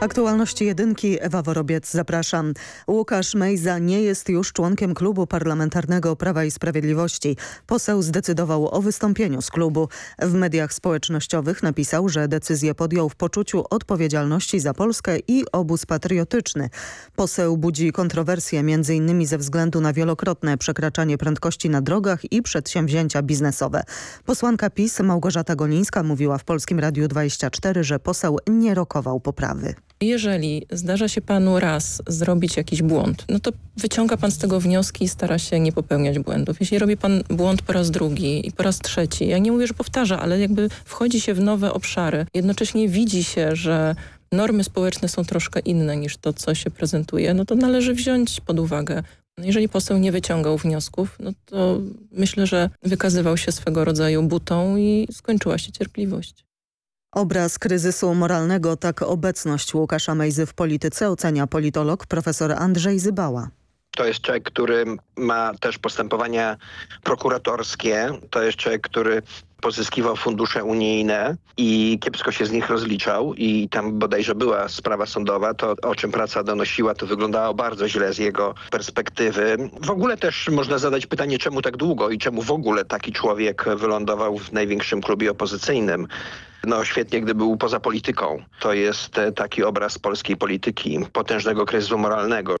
Aktualności jedynki, Ewa Worobiec, zapraszam. Łukasz Mejza nie jest już członkiem klubu parlamentarnego Prawa i Sprawiedliwości. Poseł zdecydował o wystąpieniu z klubu. W mediach społecznościowych napisał, że decyzję podjął w poczuciu odpowiedzialności za Polskę i obóz patriotyczny. Poseł budzi kontrowersje m.in. ze względu na wielokrotne przekraczanie prędkości na drogach i przedsięwzięcia biznesowe. Posłanka PiS Małgorzata Golińska mówiła w Polskim Radiu 24, że poseł nie rokował poprawy. Jeżeli zdarza się panu raz zrobić jakiś błąd, no to wyciąga pan z tego wnioski i stara się nie popełniać błędów. Jeśli robi pan błąd po raz drugi i po raz trzeci, ja nie mówię, że powtarza, ale jakby wchodzi się w nowe obszary, jednocześnie widzi się, że normy społeczne są troszkę inne niż to, co się prezentuje, no to należy wziąć pod uwagę. Jeżeli poseł nie wyciągał wniosków, no to myślę, że wykazywał się swego rodzaju butą i skończyła się cierpliwość. Obraz kryzysu moralnego, tak obecność Łukasza Mejzy w polityce ocenia politolog profesor Andrzej Zybała. To jest człowiek, który ma też postępowania prokuratorskie. To jest człowiek, który pozyskiwał fundusze unijne i kiepsko się z nich rozliczał i tam bodajże była sprawa sądowa, to o czym praca donosiła, to wyglądało bardzo źle z jego perspektywy. W ogóle też można zadać pytanie, czemu tak długo i czemu w ogóle taki człowiek wylądował w największym klubie opozycyjnym. No świetnie, gdyby był poza polityką. To jest taki obraz polskiej polityki, potężnego kryzysu moralnego.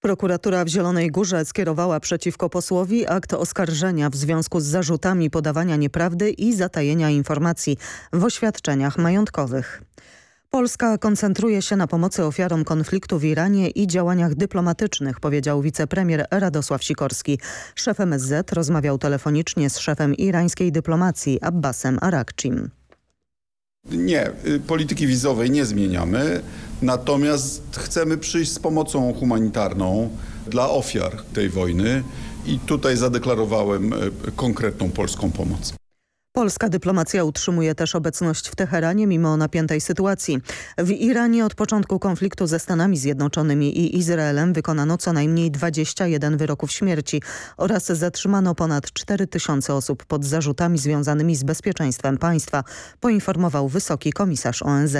Prokuratura w Zielonej Górze skierowała przeciwko posłowi akt oskarżenia w związku z zarzutami podawania nieprawdy i zatajenia informacji w oświadczeniach majątkowych. Polska koncentruje się na pomocy ofiarom konfliktu w Iranie i działaniach dyplomatycznych, powiedział wicepremier Radosław Sikorski. Szef MSZ rozmawiał telefonicznie z szefem irańskiej dyplomacji Abbasem Arakczym. Nie, y, polityki wizowej nie zmieniamy, natomiast chcemy przyjść z pomocą humanitarną dla ofiar tej wojny i tutaj zadeklarowałem y, konkretną polską pomoc. Polska dyplomacja utrzymuje też obecność w Teheranie mimo napiętej sytuacji. W Iranie od początku konfliktu ze Stanami Zjednoczonymi i Izraelem wykonano co najmniej 21 wyroków śmierci oraz zatrzymano ponad 4 tysiące osób pod zarzutami związanymi z bezpieczeństwem państwa, poinformował wysoki komisarz ONZ.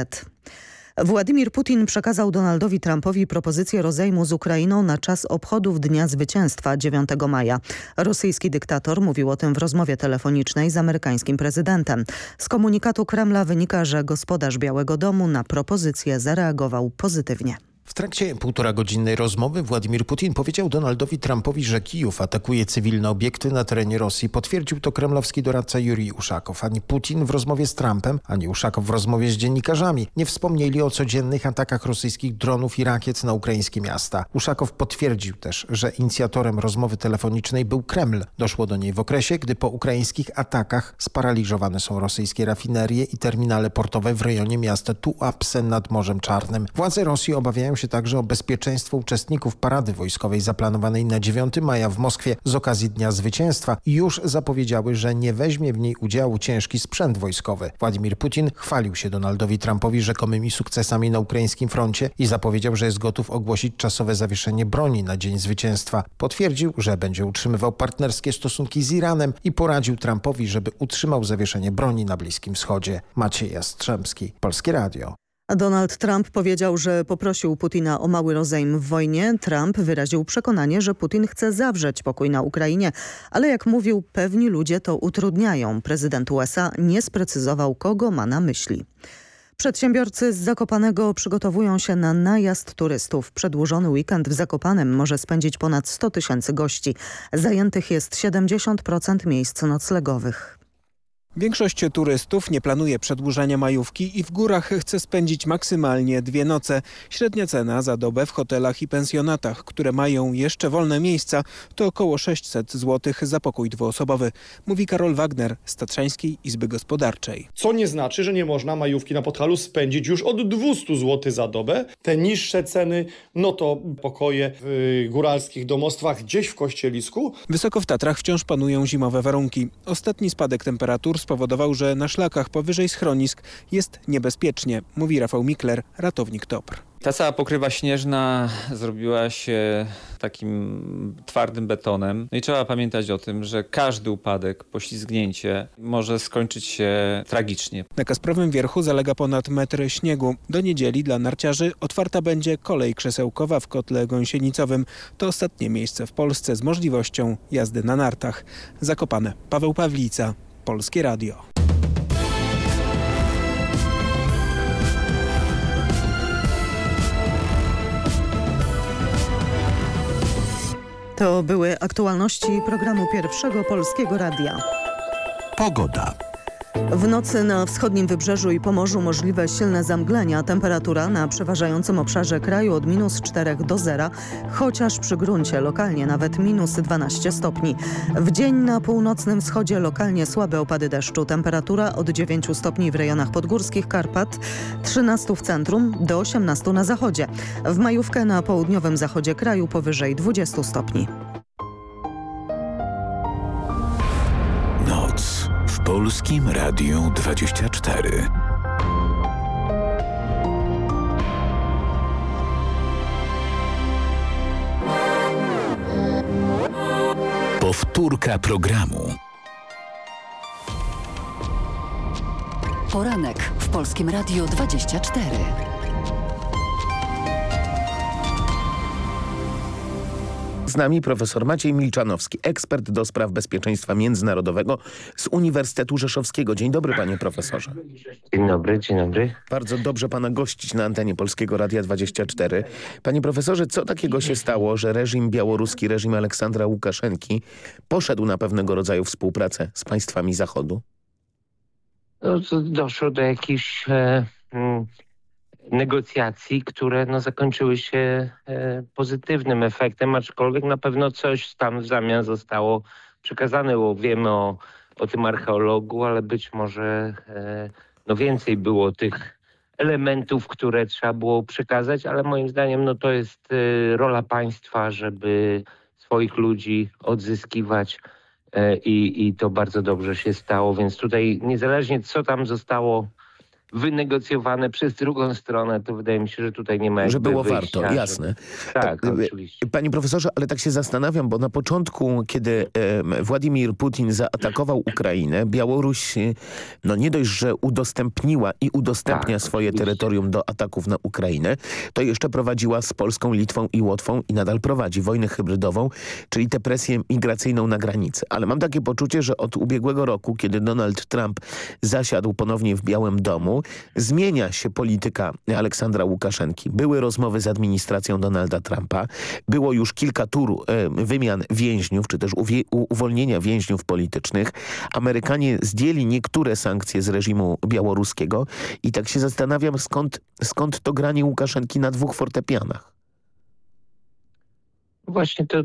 Władimir Putin przekazał Donaldowi Trumpowi propozycję rozejmu z Ukrainą na czas obchodów Dnia Zwycięstwa 9 maja. Rosyjski dyktator mówił o tym w rozmowie telefonicznej z amerykańskim prezydentem. Z komunikatu Kremla wynika, że gospodarz Białego Domu na propozycję zareagował pozytywnie. W trakcie półtora godzinnej rozmowy Władimir Putin powiedział Donaldowi Trumpowi, że Kijów atakuje cywilne obiekty na terenie Rosji. Potwierdził to kremlowski doradca Jurij Uszakow. Ani Putin w rozmowie z Trumpem, ani Uszakow w rozmowie z dziennikarzami nie wspomnieli o codziennych atakach rosyjskich dronów i rakiet na ukraińskie miasta. Uszakow potwierdził też, że inicjatorem rozmowy telefonicznej był Kreml. Doszło do niej w okresie, gdy po ukraińskich atakach sparaliżowane są rosyjskie rafinerie i terminale portowe w rejonie miasta Tuapse nad Morzem Czarnym. Władze Rosji obawiają się także o bezpieczeństwo uczestników parady wojskowej zaplanowanej na 9 maja w Moskwie z okazji Dnia Zwycięstwa już zapowiedziały, że nie weźmie w niej udziału ciężki sprzęt wojskowy. Władimir Putin chwalił się Donaldowi Trumpowi rzekomymi sukcesami na ukraińskim froncie i zapowiedział, że jest gotów ogłosić czasowe zawieszenie broni na Dzień Zwycięstwa. Potwierdził, że będzie utrzymywał partnerskie stosunki z Iranem i poradził Trumpowi, żeby utrzymał zawieszenie broni na Bliskim Wschodzie. Maciej Jastrzębski, Polskie Radio. Donald Trump powiedział, że poprosił Putina o mały rozejm w wojnie. Trump wyraził przekonanie, że Putin chce zawrzeć pokój na Ukrainie, ale jak mówił, pewni ludzie to utrudniają. Prezydent USA nie sprecyzował, kogo ma na myśli. Przedsiębiorcy z Zakopanego przygotowują się na najazd turystów. Przedłużony weekend w Zakopanem może spędzić ponad 100 tysięcy gości. Zajętych jest 70% miejsc noclegowych. Większość turystów nie planuje przedłużania majówki i w górach chce spędzić maksymalnie dwie noce. Średnia cena za dobę w hotelach i pensjonatach, które mają jeszcze wolne miejsca, to około 600 zł za pokój dwuosobowy, mówi Karol Wagner z Tatrzańskiej Izby Gospodarczej. Co nie znaczy, że nie można majówki na Podhalu spędzić już od 200 zł za dobę. Te niższe ceny, no to pokoje w góralskich domostwach gdzieś w Kościelisku. Wysoko w Tatrach wciąż panują zimowe warunki. Ostatni spadek temperatur spowodował, że na szlakach powyżej schronisk jest niebezpiecznie, mówi Rafał Mikler, ratownik TOPR. Ta cała pokrywa śnieżna zrobiła się takim twardym betonem. No i trzeba pamiętać o tym, że każdy upadek, poślizgnięcie może skończyć się tragicznie. Na Kasprowym Wierchu zalega ponad metr śniegu. Do niedzieli dla narciarzy otwarta będzie kolej krzesełkowa w kotle gąsienicowym. To ostatnie miejsce w Polsce z możliwością jazdy na nartach. Zakopane. Paweł Pawlica, Polskie Radio. To były aktualności programu Pierwszego Polskiego Radia. Pogoda. W nocy na wschodnim wybrzeżu i Pomorzu możliwe silne zamglenia. Temperatura na przeważającym obszarze kraju od minus 4 do 0, chociaż przy gruncie lokalnie nawet minus 12 stopni. W dzień na północnym wschodzie lokalnie słabe opady deszczu. Temperatura od 9 stopni w rejonach podgórskich Karpat, 13 w centrum do 18 na zachodzie. W majówkę na południowym zachodzie kraju powyżej 20 stopni. Polskim Radiu 24. Powtórka programu. Poranek w Polskim Radiu 24. Z nami profesor Maciej Milczanowski, ekspert do spraw bezpieczeństwa międzynarodowego z Uniwersytetu Rzeszowskiego. Dzień dobry panie profesorze. Dzień dobry, dzień dobry. Bardzo dobrze pana gościć na antenie Polskiego Radia 24. Panie profesorze, co takiego się stało, że reżim białoruski, reżim Aleksandra Łukaszenki poszedł na pewnego rodzaju współpracę z państwami Zachodu? No, doszło do jakichś e, mm, negocjacji, które no, zakończyły się e, pozytywnym efektem, aczkolwiek na pewno coś tam w zamian zostało przekazane, bo wiemy o, o tym archeologu, ale być może e, no, więcej było tych elementów, które trzeba było przekazać, ale moim zdaniem no, to jest e, rola państwa, żeby swoich ludzi odzyskiwać i, i to bardzo dobrze się stało, więc tutaj niezależnie co tam zostało wynegocjowane przez drugą stronę, to wydaje mi się, że tutaj nie ma Że było warto, jasne. Żeby... Tak, E, oczywiście. Panie profesorze, ale tak się zastanawiam, bo na początku, kiedy e, Władimir Putin zaatakował Ukrainę, Białoruś e, no nie dość, że udostępniła i udostępnia Tak, swoje oczywiście. terytorium do ataków na Ukrainę, to jeszcze prowadziła z Polską, Litwą i Łotwą i nadal prowadzi wojnę hybrydową, czyli tę presję migracyjną na granicy. Ale mam takie poczucie, że od ubiegłego roku, kiedy Donald Trump zasiadł ponownie w Białym Domu, zmienia się polityka Aleksandra Łukaszenki. Były rozmowy z administracją Donalda Trumpa, było już kilka tur e, wymian więźniów, czy też uwolnienia więźniów politycznych. Amerykanie zdjęli niektóre sankcje z reżimu białoruskiego i tak się zastanawiam, skąd, skąd to granie Łukaszenki na dwóch fortepianach. Właśnie to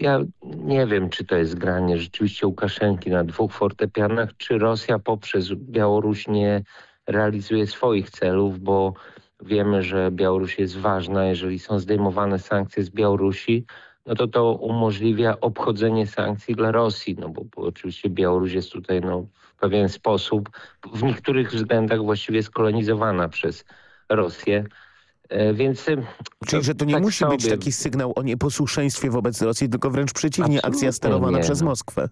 ja nie wiem, czy to jest granie rzeczywiście Łukaszenki na dwóch fortepianach, czy Rosja poprzez Białoruś nie realizuje swoich celów, bo wiemy, że Białoruś jest ważna. Jeżeli są zdejmowane sankcje z Białorusi, no to to umożliwia obchodzenie sankcji dla Rosji, no bo, bo oczywiście Białoruś jest tutaj no, w pewien sposób, w niektórych względach właściwie skolonizowana przez Rosję. E, Więc e, Czyli, że to nie tak musi być sobie. taki sygnał o nieposłuszeństwie wobec Rosji, tylko wręcz przeciwnie, akcja Absolutnie sterowana nie, przez no. Moskwę.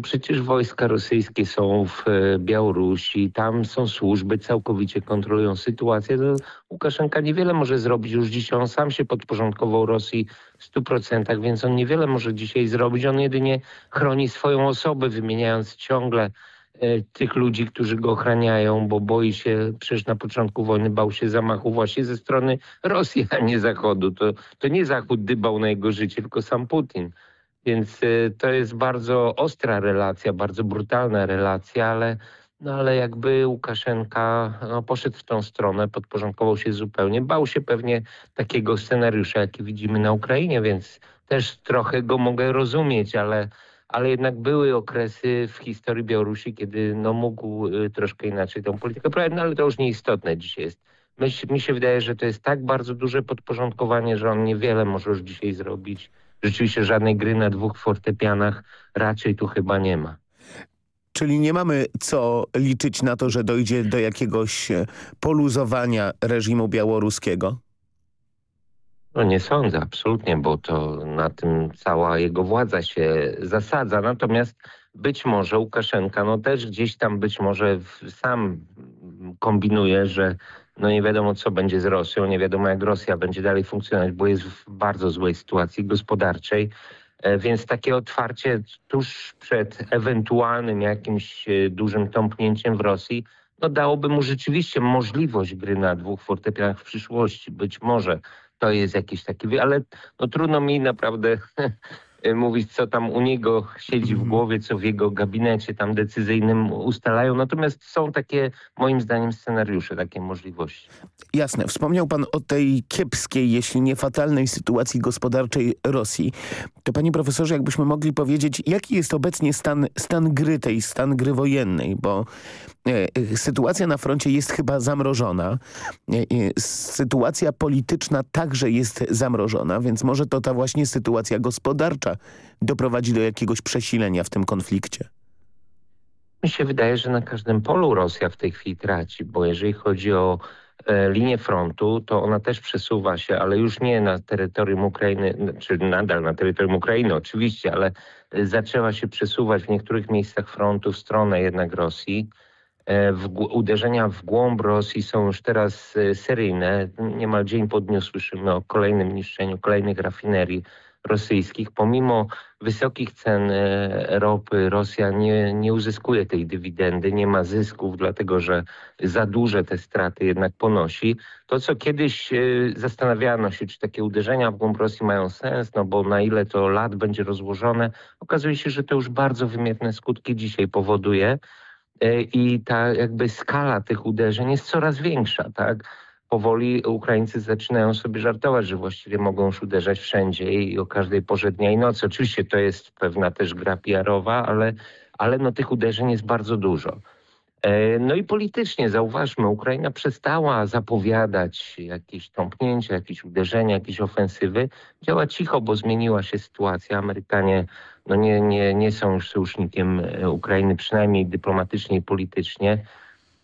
Przecież wojska rosyjskie są w e, Białorusi, tam są służby, całkowicie kontrolują sytuację. To Łukaszenka niewiele może zrobić już dzisiaj. On sam się podporządkował Rosji w 100%, więc on niewiele może dzisiaj zrobić. On jedynie chroni swoją osobę, wymieniając ciągle e, tych ludzi, którzy go ochraniają, bo boi się, przecież na początku wojny bał się zamachu właśnie ze strony Rosji, a nie Zachodu. To, to nie Zachód dbał na jego życie, tylko sam Putin. Więc y, to jest bardzo ostra relacja, bardzo brutalna relacja, ale, no ale jakby Łukaszenka no, poszedł w tą stronę, podporządkował się zupełnie. Bał się pewnie takiego scenariusza, jaki widzimy na Ukrainie, więc też trochę go mogę rozumieć, ale, ale jednak były okresy w historii Białorusi, kiedy no, mógł y, troszkę inaczej tą politykę prowadzić, no ale to już nieistotne dzisiaj jest. Mi się wydaje, że to jest tak bardzo duże podporządkowanie, że on niewiele może już dzisiaj zrobić. Rzeczywiście żadnej gry na dwóch fortepianach raczej tu chyba nie ma. Czyli nie mamy co liczyć na to, że dojdzie do jakiegoś e, poluzowania reżimu białoruskiego? No nie sądzę, absolutnie, bo to na tym cała jego władza się zasadza. Natomiast być może Łukaszenka no też gdzieś tam być może sam kombinuje, że no nie wiadomo co będzie z Rosją, nie wiadomo jak Rosja będzie dalej funkcjonować, bo jest w bardzo złej sytuacji gospodarczej. E, więc takie otwarcie tuż przed ewentualnym jakimś e, dużym tąpnięciem w Rosji, no dałoby mu rzeczywiście możliwość gry na dwóch fortepianach w przyszłości. Być może to jest jakiś taki, ale no trudno mi naprawdę mówić, co tam u niego siedzi w mhm. głowie, co w jego gabinecie tam decyzyjnym ustalają. Natomiast są takie, moim zdaniem, scenariusze, takie możliwości. Jasne. Wspomniał pan o tej kiepskiej, jeśli nie fatalnej sytuacji gospodarczej Rosji. To panie profesorze, jakbyśmy mogli powiedzieć, jaki jest obecnie stan, stan gry tej, stan gry wojennej, bo e, e sytuacja na froncie jest chyba zamrożona. E, e, sytuacja polityczna także jest zamrożona, więc może to ta właśnie sytuacja gospodarcza doprowadzi do jakiegoś przesilenia w tym konflikcie? Mi się wydaje, że na każdym polu Rosja w tej chwili traci, bo jeżeli chodzi o e, linię frontu, to ona też przesuwa się, ale już nie na terytorium Ukrainy, czy nadal na terytorium Ukrainy oczywiście, ale e, zaczęła się przesuwać w niektórych miejscach frontu w stronę jednak Rosji. E, w, uderzenia w głąb Rosji są już teraz seryjne. Niemal dzień po dniu słyszymy o kolejnym niszczeniu kolejnych rafinerii rosyjskich. Pomimo wysokich cen e, ropy Rosja nie, nie uzyskuje tej dywidendy, nie ma zysków, dlatego że za duże te straty jednak ponosi. To, co kiedyś e, zastanawiano się, czy takie uderzenia w głąb Rosji mają sens, no bo na ile to lat będzie rozłożone, okazuje się, że to już bardzo wymierne skutki dzisiaj powoduje e, i ta jakby skala tych uderzeń jest coraz większa, tak? Powoli Ukraińcy zaczynają sobie żartować, że właściwie mogą już uderzać wszędzie i o każdej porze dnia i nocy. Oczywiście to jest pewna też gra PR-owa, ale, ale no tych uderzeń jest bardzo dużo. E, no i politycznie zauważmy, Ukraina przestała zapowiadać jakieś tąpnięcia, jakieś uderzenia, jakieś ofensywy. Działa cicho, bo zmieniła się sytuacja. Amerykanie no nie, nie, nie są już sojusznikiem e, Ukrainy, przynajmniej dyplomatycznie i politycznie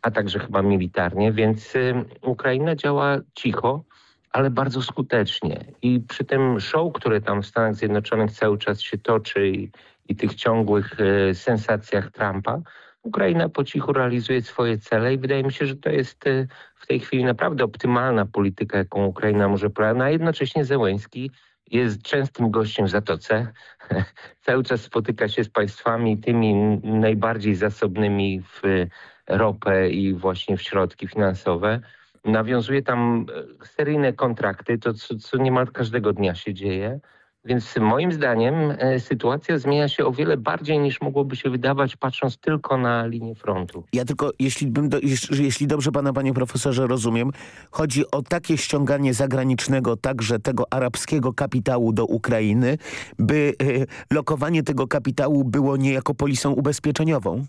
a także chyba militarnie, więc Ukraina działa cicho, ale bardzo skutecznie. I przy tym show, które tam w Stanach Zjednoczonych cały czas się toczy i, i tych ciągłych y, sensacjach Trumpa, Ukraina po cichu realizuje swoje cele i wydaje mi się, że to jest y, w tej chwili naprawdę optymalna polityka, jaką Ukraina może prowadzić, a jednocześnie Zełęński jest częstym gościem w Zatoce. Cały czas spotyka się z państwami tymi najbardziej zasobnymi w ropę i właśnie w środki finansowe. Nawiązuje tam e, seryjne kontrakty, to co, co niemal każdego dnia się dzieje. Więc moim zdaniem e, sytuacja zmienia się o wiele bardziej niż mogłoby się wydawać patrząc tylko na linię frontu. Ja tylko, jeśli, bym do, jeśli, dobrze pana panie profesorze rozumiem, chodzi o takie ściąganie zagranicznego, także tego arabskiego kapitału do Ukrainy, by y, lokowanie tego kapitału było niejako polisą ubezpieczeniową?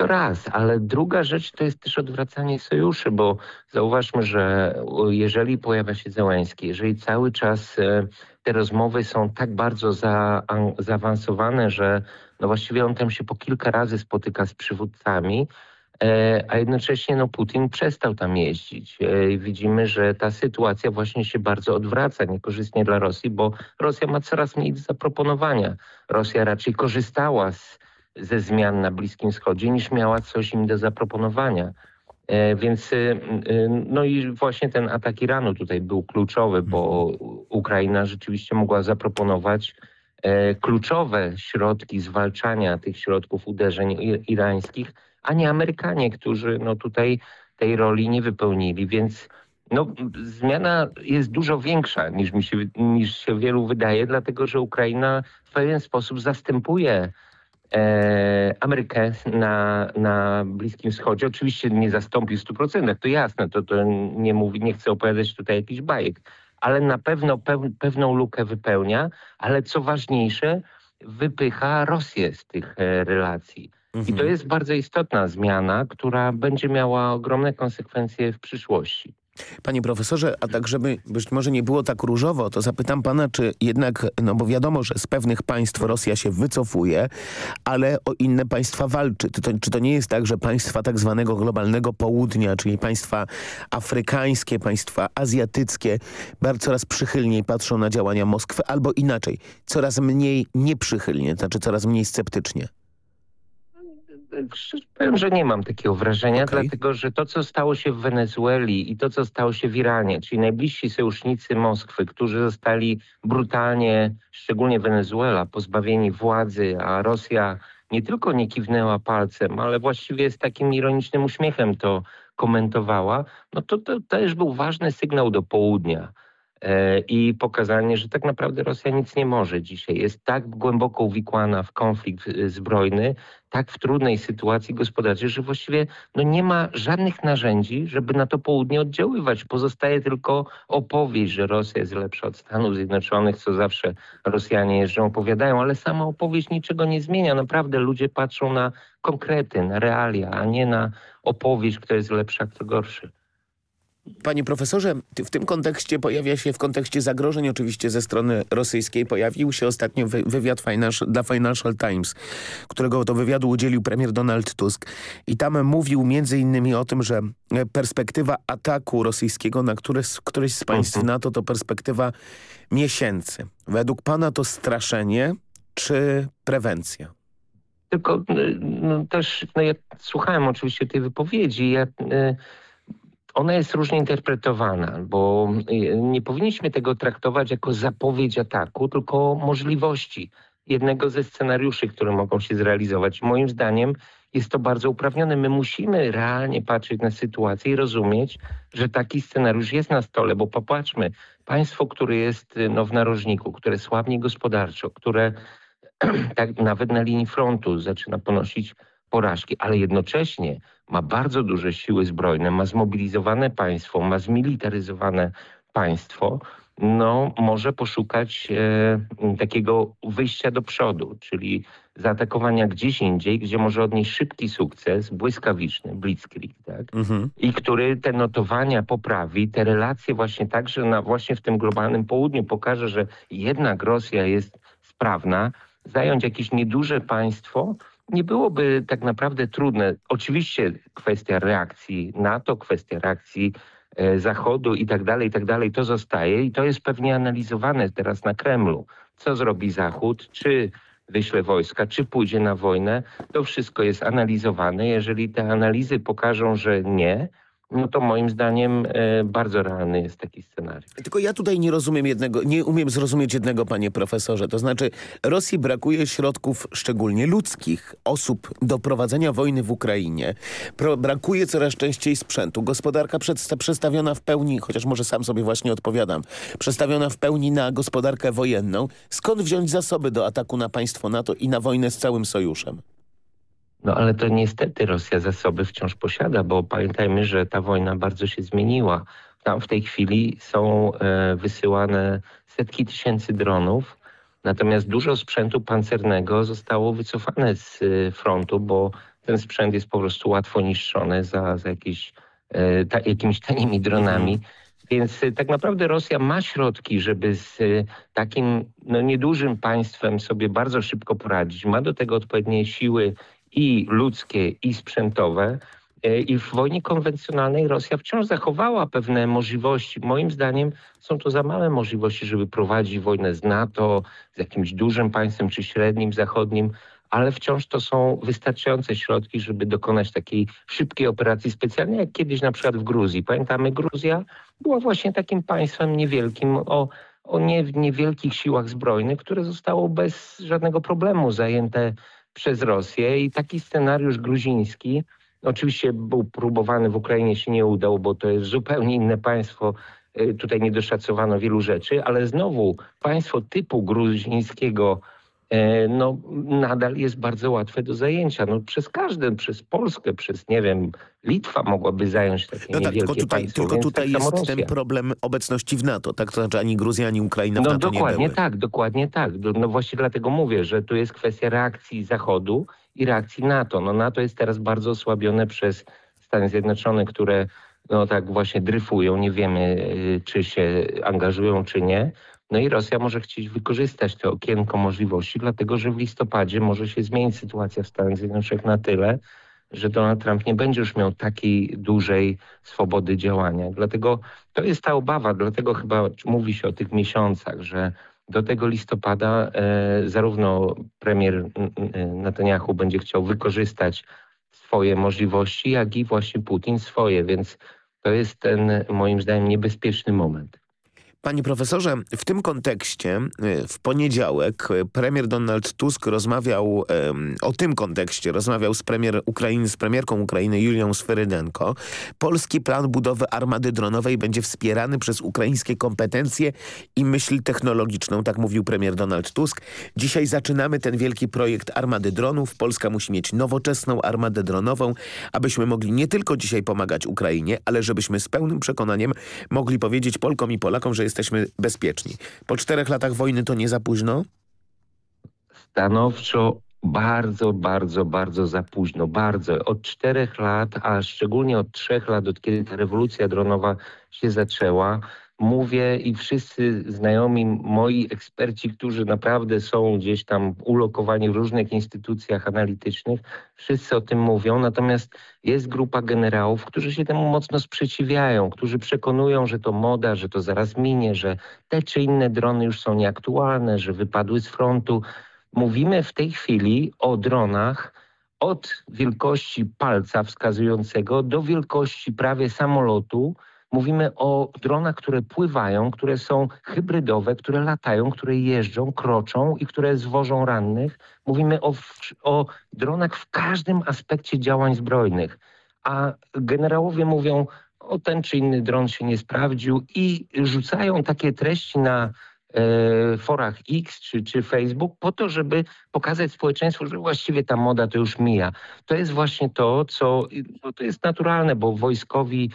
To raz, ale druga rzecz to jest też odwracanie sojuszy, bo zauważmy, że jeżeli pojawia się Zełański, jeżeli cały czas e, te rozmowy są tak bardzo za, zaawansowane, że no właściwie on tam się po kilka razy spotyka z przywódcami, e, a jednocześnie no, Putin przestał tam jeździć. E, widzimy, że ta sytuacja właśnie się bardzo odwraca niekorzystnie dla Rosji, bo Rosja ma coraz mniej do zaproponowania. Rosja raczej korzystała z ze zmian na Bliskim Wschodzie, niż miała coś im do zaproponowania. E, więc y, y, no i właśnie ten atak Iranu tutaj był kluczowy, bo Ukraina rzeczywiście mogła zaproponować e, kluczowe środki zwalczania tych środków uderzeń irańskich, a nie Amerykanie, którzy no tutaj tej roli nie wypełnili, więc no, zmiana jest dużo większa niż, mi się, niż się wielu wydaje, dlatego że Ukraina w pewien sposób zastępuje Amerykę na, na Bliskim Wschodzie. Oczywiście nie zastąpi w 100%, to jasne, to, to nie mówi, nie chcę opowiadać tutaj jakichś bajek, ale na pewno pew, pewną lukę wypełnia, ale co ważniejsze, wypycha Rosję z tych e, relacji. Mhm. I to mhm. jest bardzo istotna zmiana, która będzie miała ogromne konsekwencje w przyszłości. Panie profesorze, a tak żeby być może nie było tak różowo, to zapytam pana, czy jednak, no bo wiadomo, że z pewnych państw Rosja się wycofuje, ale o inne państwa walczy. Czy to, czy to nie jest tak, że państwa tak zwanego globalnego południa, czyli państwa afrykańskie, państwa azjatyckie, coraz przychylniej patrzą na działania Moskwy, albo inaczej, coraz mniej nieprzychylnie, znaczy coraz mniej sceptycznie? Powiem, że nie mam takiego wrażenia, Okej. dlatego że to, co stało się w Wenezueli i to, co stało się w Iranie, czyli najbliżsi sojusznicy Moskwy, którzy zostali brutalnie, szczególnie Wenezuela, pozbawieni władzy, a Rosja nie tylko nie kiwnęła palcem, ale właściwie z takim ironicznym uśmiechem to komentowała, no to, to też był ważny sygnał do południa i pokazanie, że tak naprawdę Rosja nic nie może dzisiaj. Jest tak głęboko uwikłana w konflikt e, zbrojny, tak w trudnej sytuacji gospodarczej, że właściwie no nie ma żadnych narzędzi, żeby na to południe oddziaływać. Pozostaje tylko opowieść, że Rosja jest lepsza od Stanów Zjednoczonych, co zawsze Rosjanie jeżdżą, opowiadają, ale sama opowieść niczego nie zmienia. Naprawdę ludzie patrzą na konkrety, na realia, a nie na opowieść, kto jest lepszy, a kto gorszy. Panie profesorze, w tym kontekście pojawia się, w kontekście zagrożeń oczywiście ze strony rosyjskiej, pojawił się ostatnio wy, wywiad Financial, dla Financial Times, którego to wywiadu udzielił premier Donald Tusk. I tam mówił między innymi o tym, że e, perspektywa ataku rosyjskiego na które, któreś z państw Mhm. NATO to perspektywa miesięcy. Według pana to straszenie czy prewencja? Tylko y, no, też no, ja słuchałem oczywiście tej wypowiedzi. Ja, y, ona jest różnie interpretowana, bo y, nie powinniśmy tego traktować jako zapowiedź ataku, tylko możliwości jednego ze scenariuszy, które mogą się zrealizować. Moim zdaniem jest to bardzo uprawnione. My musimy realnie patrzeć na sytuację i rozumieć, że taki scenariusz jest na stole, bo popatrzmy, państwo, które jest y, no, w narożniku, które słabnie gospodarczo, które tak nawet na linii frontu zaczyna ponosić porażki, ale jednocześnie ma bardzo duże siły zbrojne, ma zmobilizowane państwo, ma zmilitaryzowane państwo, no może poszukać e, takiego wyjścia do przodu, czyli zaatakowania gdzieś indziej, gdzie może odnieść szybki sukces, błyskawiczny, blitzkrieg, tak? Mhm. i który te notowania poprawi, te relacje właśnie także na, właśnie w tym globalnym południu pokaże, że jednak Rosja jest sprawna, zająć jakieś nieduże państwo nie byłoby tak naprawdę trudne. Oczywiście kwestia reakcji NATO, kwestia reakcji e, Zachodu i tak dalej, i tak dalej, to zostaje i to jest pewnie analizowane teraz na Kremlu. Co zrobi Zachód, czy wyśle wojska, czy pójdzie na wojnę, to wszystko jest analizowane. Jeżeli te analizy pokażą, że nie, no to moim zdaniem e, bardzo realny jest taki scenariusz. Tylko ja tutaj nie rozumiem jednego, nie umiem zrozumieć jednego, panie profesorze. To znaczy Rosji brakuje środków, szczególnie ludzkich, osób do prowadzenia wojny w Ukrainie. Pro, brakuje coraz częściej sprzętu. Gospodarka przedsta- przestawiona w pełni, chociaż może sam sobie właśnie odpowiadam, przestawiona w pełni na gospodarkę wojenną. Skąd wziąć zasoby do ataku na państwo NATO i na wojnę z całym sojuszem? No ale to niestety Rosja zasoby wciąż posiada, bo pamiętajmy, że ta wojna bardzo się zmieniła. Tam w tej chwili są e, wysyłane setki tysięcy dronów, natomiast dużo sprzętu pancernego zostało wycofane z e, frontu, bo ten sprzęt jest po prostu łatwo niszczony za, za jakieś, e, ta, jakimiś tanimi dronami. Więc e, tak naprawdę Rosja ma środki, żeby z takim no, niedużym państwem sobie bardzo szybko poradzić. Ma do tego odpowiednie siły i ludzkie, i sprzętowe. E, I w wojnie konwencjonalnej Rosja wciąż zachowała pewne możliwości. Moim zdaniem są to za małe możliwości, żeby prowadzić wojnę z NATO, z jakimś dużym państwem czy średnim, zachodnim, ale wciąż to są wystarczające środki, żeby dokonać takiej szybkiej operacji specjalnej, jak kiedyś na przykład w Gruzji. Pamiętamy, Gruzja była właśnie takim państwem niewielkim o, o nie, niewielkich siłach zbrojnych, które zostało bez żadnego problemu zajęte przez Rosję i taki scenariusz gruziński oczywiście był próbowany w Ukrainie, się nie udał, bo to jest zupełnie inne państwo. Y, Tutaj nie doszacowano wielu rzeczy, ale znowu państwo typu gruzińskiego no, nadal jest bardzo łatwe do zajęcia. No, przez każdy, przez Polskę, przez, nie wiem, Litwa mogłaby zająć takie No tak, tylko tutaj, państwo. tylko tutaj tak jest ten problem obecności w NATO. Tak, to znaczy ani Gruzja, ani Ukraina w No NATO dokładnie tak, dokładnie tak. No właśnie dlatego mówię, że tu jest kwestia reakcji Zachodu i reakcji NATO. No NATO jest teraz bardzo osłabione przez Stany Zjednoczone, które no tak właśnie dryfują, nie wiemy y, czy się angażują, czy nie. No i Rosja może chcieć wykorzystać to okienko możliwości, dlatego że w listopadzie może się zmienić sytuacja w Stanach Zjednoczonych na tyle, że Donald Trump nie będzie już miał takiej dużej swobody działania. Dlatego to jest ta obawa, dlatego chyba mówi się o tych miesiącach, że do tego listopada e, zarówno premier Netanyahu będzie chciał wykorzystać swoje możliwości, jak i właśnie Putin swoje, więc to jest ten moim zdaniem niebezpieczny moment. Panie profesorze, w tym kontekście y, w poniedziałek y, premier Donald Tusk rozmawiał o tym kontekście, rozmawiał z, premier Ukrainy, z premierką Ukrainy Julią Sferydenko. Polski plan budowy armady dronowej będzie wspierany przez ukraińskie kompetencje i myśl technologiczną, tak mówił premier Donald Tusk. Dzisiaj zaczynamy ten wielki projekt armady dronów. Polska musi mieć nowoczesną armadę dronową, abyśmy mogli nie tylko dzisiaj pomagać Ukrainie, ale żebyśmy z pełnym przekonaniem mogli powiedzieć Polkom i Polakom, że jesteśmy bezpieczni. Po czterech latach wojny to nie za późno? Stanowczo bardzo, bardzo, bardzo za późno. Bardzo. Od czterech lat, a szczególnie od trzech lat, od kiedy ta rewolucja dronowa się zaczęła, mówię i wszyscy znajomi, moi eksperci, którzy naprawdę są gdzieś tam ulokowani w różnych instytucjach analitycznych, wszyscy o tym mówią. Natomiast jest grupa generałów, którzy się temu mocno sprzeciwiają, którzy przekonują, że to moda, że to zaraz minie, że te czy inne drony już są nieaktualne, że wypadły z frontu. Mówimy w tej chwili o dronach od wielkości palca wskazującego do wielkości prawie samolotu, Mówimy o dronach, które pływają, które są hybrydowe, które latają, które jeżdżą, kroczą i które zwożą rannych. Mówimy o, o dronach w każdym aspekcie działań zbrojnych. A generałowie mówią, o ten czy inny dron się nie sprawdził i rzucają takie treści na e, forach X czy, czy Facebook po to, żeby pokazać społeczeństwu, że właściwie ta moda to już mija. To jest właśnie to, co no to jest naturalne, bo wojskowi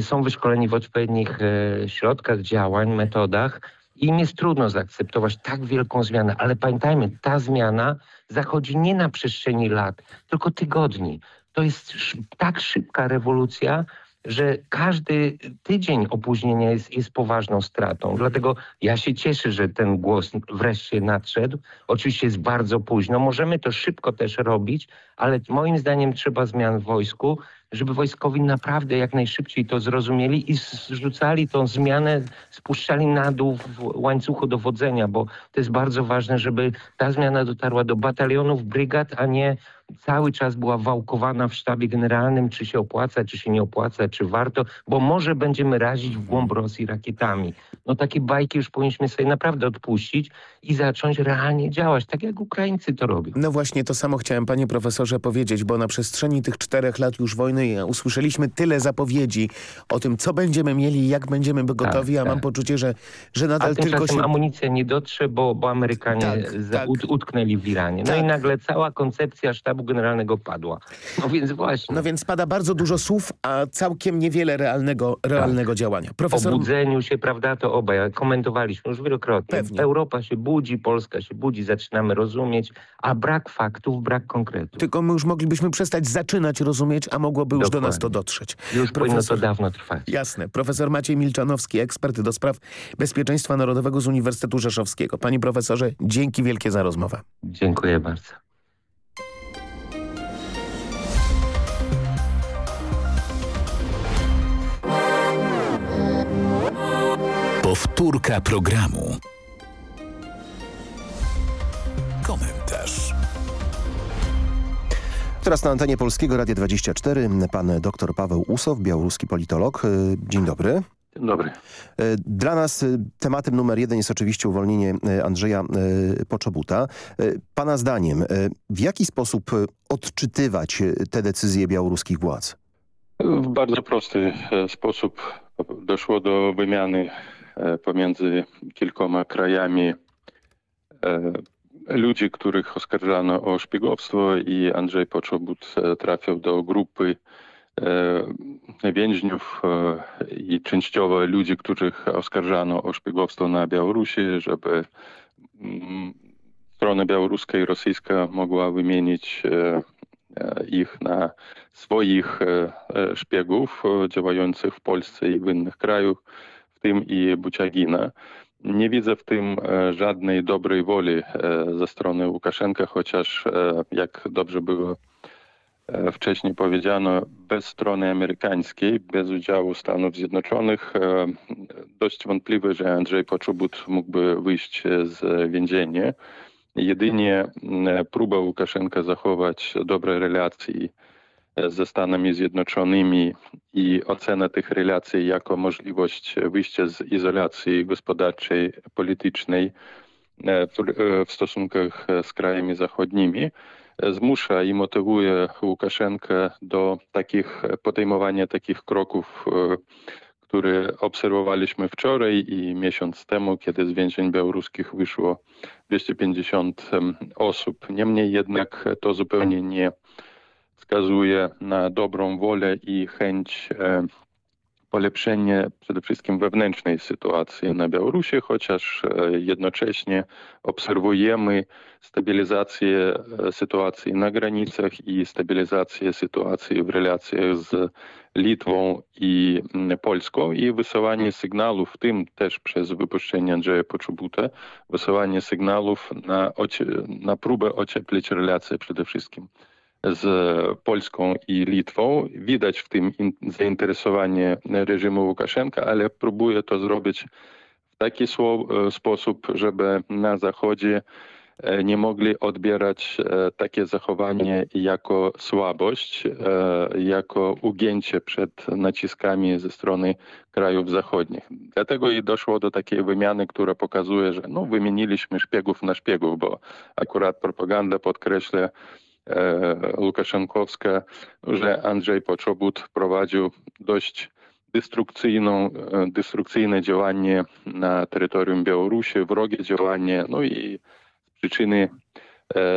są wyszkoleni w odpowiednich e, środkach działań, metodach i im jest trudno zaakceptować tak wielką zmianę. Ale pamiętajmy, ta zmiana zachodzi nie na przestrzeni lat, tylko tygodni. To jest tak szybka rewolucja, że każdy tydzień opóźnienia jest, jest poważną stratą. Dlatego ja się cieszę, że ten głos wreszcie nadszedł. Oczywiście jest bardzo późno. Możemy to szybko też robić, ale moim zdaniem trzeba zmian w wojsku żeby wojskowi naprawdę jak najszybciej to zrozumieli i zrzucali tą zmianę, spuszczali na dół w łańcuchu dowodzenia, bo to jest bardzo ważne, żeby ta zmiana dotarła do batalionów, brygad, a nie cały czas była wałkowana w sztabie generalnym, czy się opłaca, czy się nie opłaca, czy warto, bo może będziemy razić w głąb Rosji rakietami. No takie bajki już powinniśmy sobie naprawdę odpuścić i zacząć realnie działać, tak jak Ukraińcy to robią. No właśnie to samo chciałem panie profesorze powiedzieć, bo na przestrzeni tych czterech lat już wojny usłyszeliśmy tyle zapowiedzi o tym, co będziemy mieli jak będziemy gotowi, tak, a tak. mam poczucie, że, że nadal a tylko się... amunicja nie dotrze, bo, bo Amerykanie tak, tak. utknęli w Iranie. No i tak. nagle cała koncepcja sztabu sztabu generalnego padła. No więc właśnie. No więc pada bardzo dużo słów, a całkiem niewiele realnego, realnego tak. działania. Profesor... Obudzeniu się, prawda, to obaj komentowaliśmy już wielokrotnie. Pewnie. Europa się budzi, Polska się budzi, zaczynamy rozumieć, a brak faktów, brak konkretów. Tylko my już moglibyśmy przestać zaczynać rozumieć, a mogłoby już Dokładnie. do nas to dotrzeć. Już Profesor... powinno to dawno trwać. Jasne. Profesor Maciej Milczanowski, ekspert do spraw bezpieczeństwa narodowego z Uniwersytetu Rzeszowskiego. Panie profesorze, dzięki wielkie za rozmowę. Dziękuję bardzo. Powtórka programu. Komentarz. Teraz na antenie Polskiego Radia 24 pan dr Paweł Usow, białoruski politolog. Dzień dobry. Dzień dobry. Dla nas tematem numer jeden jest oczywiście uwolnienie Andrzeja Poczobuta. Pana zdaniem, w jaki sposób odczytywać te decyzje białoruskich władz? W bardzo prosty e, sposób doszło do wymiany E, pomiędzy kilkoma krajami e, ludzi, których oskarżano o szpiegowstwo i Andrzej Poczobut e, trafił do grupy więźniów i częściowo ludzi, których oskarżano o szpiegowstwo na Białorusi, żeby mm, strona białoruska i rosyjska mogła wymienić ich na swoich szpiegów działających w Polsce i w innych krajach, w tym i Buciagina. Nie widzę w tym żadnej dobrej woli ze strony Łukaszenka, chociaż jak dobrze było wcześniej powiedziano, bez strony amerykańskiej, bez udziału Stanów Zjednoczonych, dość wątpliwe, że Andrzej Poczobut mógłby wyjść z więzienia. Jedynie próba Łukaszenka zachować dobre relacje ze Stanami Zjednoczonymi i ocena tych relacji jako możliwość wyjścia z izolacji gospodarczej, politycznej w stosunkach z krajami zachodnimi zmusza i motywuje Łukaszenkę do takich podejmowania takich kroków, które obserwowaliśmy wczoraj i miesiąc temu, kiedy z więzień białoruskich wyszło 250 osób. Niemniej jednak to zupełnie nie wskazuje na dobrą wolę i chęć polepszenie przede wszystkim wewnętrznej sytuacji na Białorusi, chociaż jednocześnie obserwujemy stabilizację sytuacji na granicach i stabilizację sytuacji w relacjach z Litwą i Polską i wysyłanie sygnałów, w tym też przez wypuszczenie Andrzeja Poczobuta, wysyłanie sygnałów na, na próbę ocieplić relacje przede wszystkim z Polską i Litwą. Widać w tym zainteresowanie reżimu Łukaszenka, ale próbuje to zrobić w taki sposób, żeby na Zachodzie nie mogli odbierać takie zachowanie jako słabość, jako ugięcie przed naciskami ze strony krajów zachodnich. Dlatego i doszło do takiej wymiany, która pokazuje, że no, wymieniliśmy szpiegów na szpiegów, bo akurat propaganda podkreśla, Łukaszenkowska, że Andrzej Poczobut prowadził dość destrukcyjną, destrukcyjne działanie na terytorium Białorusi, wrogie działanie, no i z przyczyny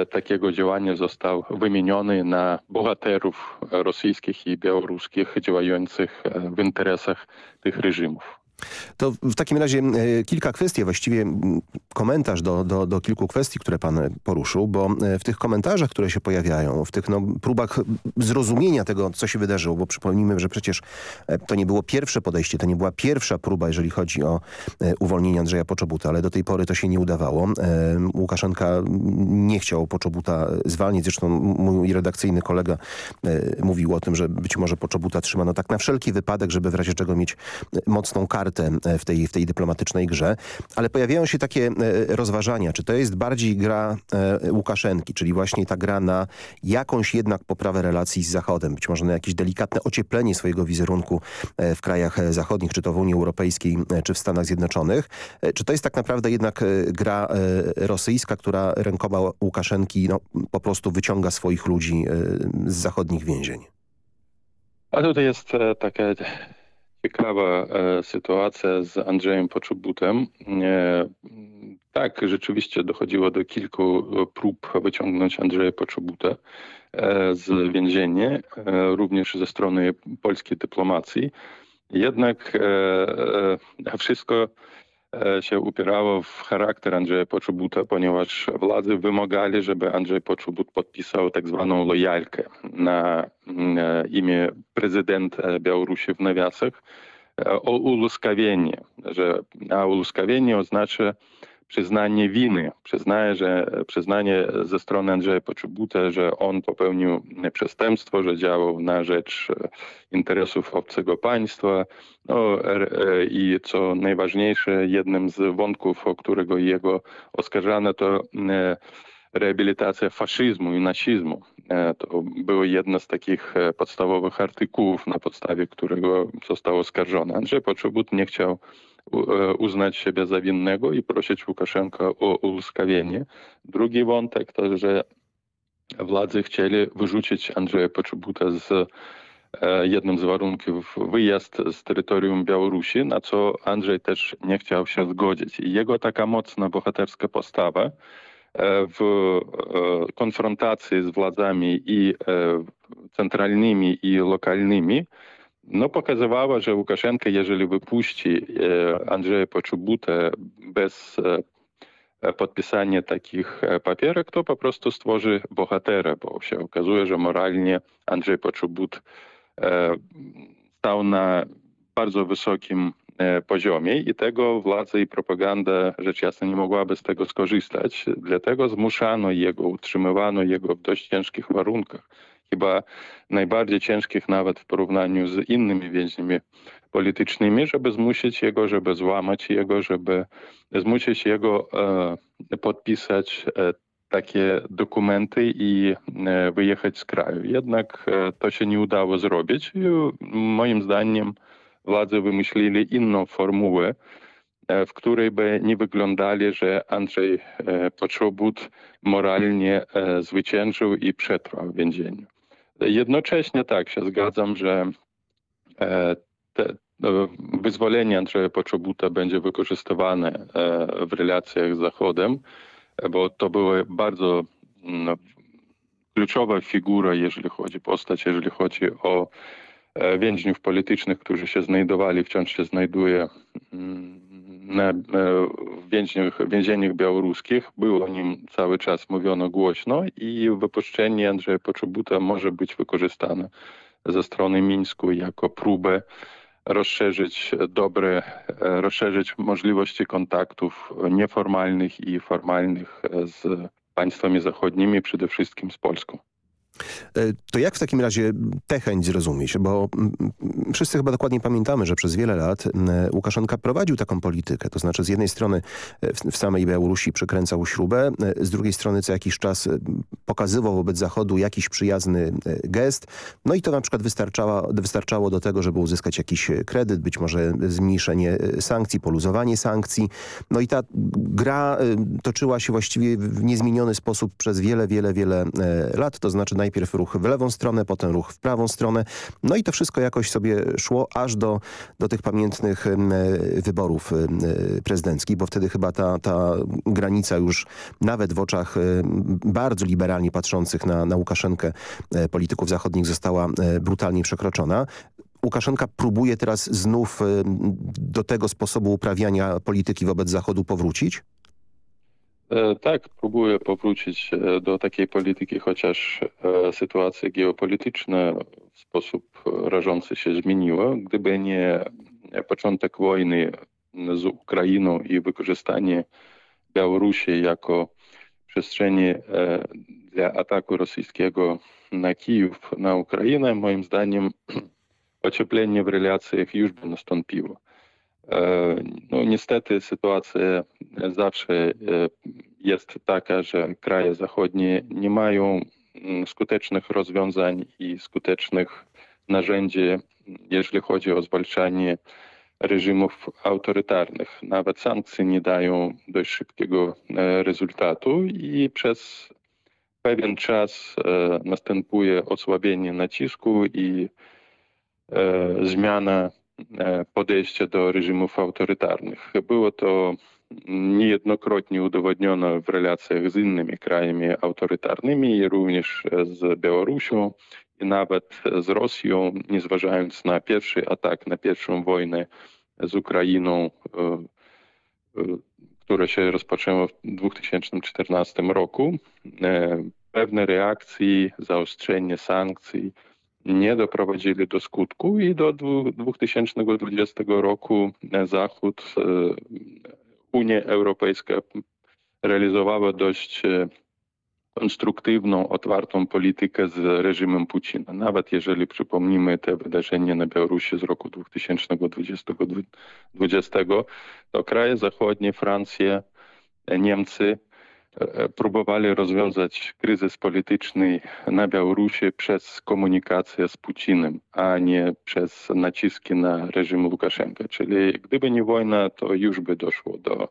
takiego działania został wymieniony na bohaterów rosyjskich i białoruskich działających w interesach tych reżimów. To w takim razie e, kilka kwestii, właściwie komentarz do, do, do kilku kwestii, które pan poruszył, bo e, w tych komentarzach, które się pojawiają, w tych no, próbach zrozumienia tego, co się wydarzyło, bo przypomnijmy, że przecież e, to nie było pierwsze podejście, to nie była pierwsza próba, jeżeli chodzi o uwolnienie Andrzeja Poczobuta, ale do tej pory to się nie udawało. Łukaszenka nie chciał Poczobuta zwalnić, zresztą mój redakcyjny kolega mówił o tym, że być może Poczobuta trzymano tak na wszelki wypadek, żeby w razie czego mieć mocną kartę w tej, w tej dyplomatycznej grze, ale pojawiają się takie rozważania, czy to jest bardziej gra Łukaszenki, czyli właśnie ta gra na jakąś jednak poprawę relacji z Zachodem, być może na jakieś delikatne ocieplenie swojego wizerunku w krajach zachodnich, czy to w Unii Europejskiej, czy w Stanach Zjednoczonych. Czy to jest tak naprawdę jednak gra rosyjska, która rękoma Łukaszenki no, po prostu wyciąga swoich ludzi z zachodnich więzień? A tutaj jest taka ciekawa sytuacja z Andrzejem Poczobutem. Tak, rzeczywiście dochodziło do kilku prób wyciągnąć Andrzeja Poczobutę z więzienia, również ze strony polskiej dyplomacji. Jednak wszystko się upierało w charakter Andrzeja Poczobuta, ponieważ władze wymagali, żeby Andrzej Poczobut podpisał tak zwaną lojalkę na imię prezydenta Białorusi w nawiasach o uluskawienie, że a uluskawienie oznacza przyznanie winy, przyznaje, że przyznanie ze strony Andrzeja Poczobuta, że on popełnił przestępstwo, że działał na rzecz interesów obcego państwa. No, I co najważniejsze, jednym z wątków, o którego jego oskarżano, to rehabilitacja faszyzmu i nazizmu. To było jedno z takich podstawowych artykułów, na podstawie którego został oskarżony. Andrzej Poczobut nie chciał uznać siebie za winnego i prosić Łukaszenka o ułaskawienie. Drugi wątek to, że władze chcieli wyrzucić Andrzeja Poczobuta z jednym z warunków wyjazd z terytorium Białorusi, na co Andrzej też nie chciał się zgodzić. Jego taka mocna bohaterska postawa w konfrontacji z władzami i centralnymi i lokalnymi no, pokazywała, że Łukaszenka, jeżeli wypuści Andrzeja Poczobuta bez podpisanie takich papierek, to po prostu stworzy bohatera, bo się okazuje, że moralnie Andrzej Poczobut stał na bardzo wysokim poziomie i tego władza i propaganda rzecz jasna nie mogłaby z tego skorzystać. Dlatego zmuszano jego, utrzymywano jego w dość ciężkich warunkach. Chyba najbardziej ciężkich nawet w porównaniu z innymi więźniami politycznymi, żeby zmusić jego, żeby złamać jego, żeby zmusić jego e, podpisać e, takie dokumenty i e, wyjechać z kraju. Jednak e, to się nie udało zrobić. I moim zdaniem władze wymyślili inną formułę, e, w której by nie wyglądali, że Andrzej e, Poczobut moralnie zwyciężył i przetrwał w więzieniu. Jednocześnie tak się zgadzam, że te, wyzwolenie Andrzeja Poczobuta będzie wykorzystywane w relacjach z Zachodem, bo to była bardzo no, kluczowa figura, jeżeli chodzi postać, jeżeli chodzi o więźniów politycznych, którzy się znajdowali, wciąż się znajduje na więźniach, więzieniach białoruskich. Było o nim cały czas mówiono głośno i wypuszczenie Andrzeja Poczobuta może być wykorzystane ze strony Mińsku jako próbę rozszerzyć dobre, rozszerzyć możliwości kontaktów nieformalnych i formalnych z państwami zachodnimi, przede wszystkim z Polską. E, to jak w takim razie tę chęć zrozumieć? Bo wszyscy chyba dokładnie pamiętamy, że przez wiele lat Łukaszenka prowadził taką politykę. To znaczy z jednej strony e, w samej Białorusi przykręcał śrubę, e, z drugiej strony co jakiś czas pokazywał wobec Zachodu jakiś przyjazny gest. No i to na przykład wystarczało, wystarczało do tego, żeby uzyskać jakiś kredyt, być może zmniejszenie sankcji, poluzowanie sankcji. No i ta gra toczyła się właściwie w niezmieniony sposób przez wiele, wiele, wiele lat. To znaczy najpierw ruch w lewą stronę, potem ruch w prawą stronę. No i to wszystko jakoś sobie szło aż do, do tych pamiętnych wyborów prezydenckich, bo wtedy chyba ta, ta granica już nawet w oczach bardzo liberalnie patrzących na, na Łukaszenkę e, polityków zachodnich została e, brutalnie przekroczona. Łukaszenka próbuje teraz znów do tego sposobu uprawiania polityki wobec Zachodu powrócić? E, tak, próbuję powrócić e, do takiej polityki, chociaż e, sytuacja geopolityczna w sposób rażący się zmieniła. Gdyby nie początek wojny z Ukrainą i wykorzystanie Białorusi jako przestrzeni dla ataku rosyjskiego na Kijów, na Ukrainę, moim zdaniem ocieplenie w relacjach już by nastąpiło. No niestety sytuacja zawsze jest taka, że kraje zachodnie nie mają mm, skutecznych rozwiązań i skutecznych narzędzi, jeżeli chodzi o zwalczanie reżimów autorytarnych. Nawet sankcje nie dają dość szybkiego e, rezultatu i przez pewien czas e, następuje osłabienie nacisku i e, zmiana podejścia do reżimów autorytarnych. Było to niejednokrotnie udowodniono w relacjach z innymi krajami autorytarnymi, również z Białorusią i nawet z Rosją, nie zważając na pierwszy atak, na pierwszą wojnę z Ukrainą, e, e, która się rozpoczęła w 2014 roku. E, pewne reakcje, zaostrzenie sankcji nie doprowadzili do skutku i do 2020 roku Zachód Unia Europejska realizowała dość e, konstruktywną, otwartą politykę z reżimem Putina. Nawet jeżeli przypomnimy te wydarzenia na Białorusi z roku 2020, to kraje zachodnie, Francja, Niemcy e, próbowali rozwiązać kryzys polityczny na Białorusi przez komunikację z Putinem, a nie przez naciski na reżim Łukaszenka. Czyli gdyby nie wojna, to już by doszło do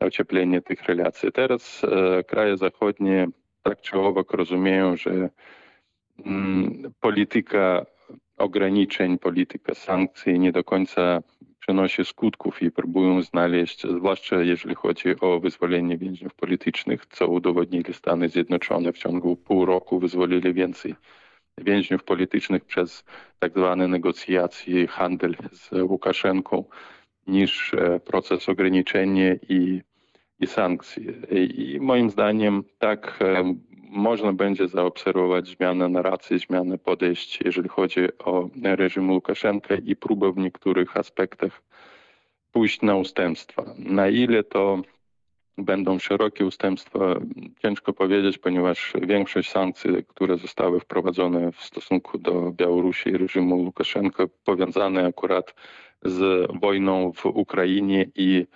ocieplenia tych relacji. Teraz e, kraje zachodnie tak czy owak rozumieją, że mm, polityka ograniczeń, polityka sankcji nie do końca przynosi skutków i próbują znaleźć, zwłaszcza jeżeli chodzi o wyzwolenie więźniów politycznych, co udowodnili Stany Zjednoczone w ciągu pół roku, wyzwolili więcej więźniów politycznych przez tak zwane negocjacje, handel z Łukaszenką niż e, proces ograniczenia i i sankcji. I moim zdaniem tak można będzie zaobserwować zmianę narracji, zmianę podejścia, jeżeli chodzi o reżim Łukaszenka i próbę w niektórych aspektach pójść na ustępstwa. Na ile to będą szerokie ustępstwa, ciężko powiedzieć, ponieważ większość sankcji, które zostały wprowadzone w stosunku do Białorusi i reżimu Łukaszenka, powiązane akurat z wojną w Ukrainie i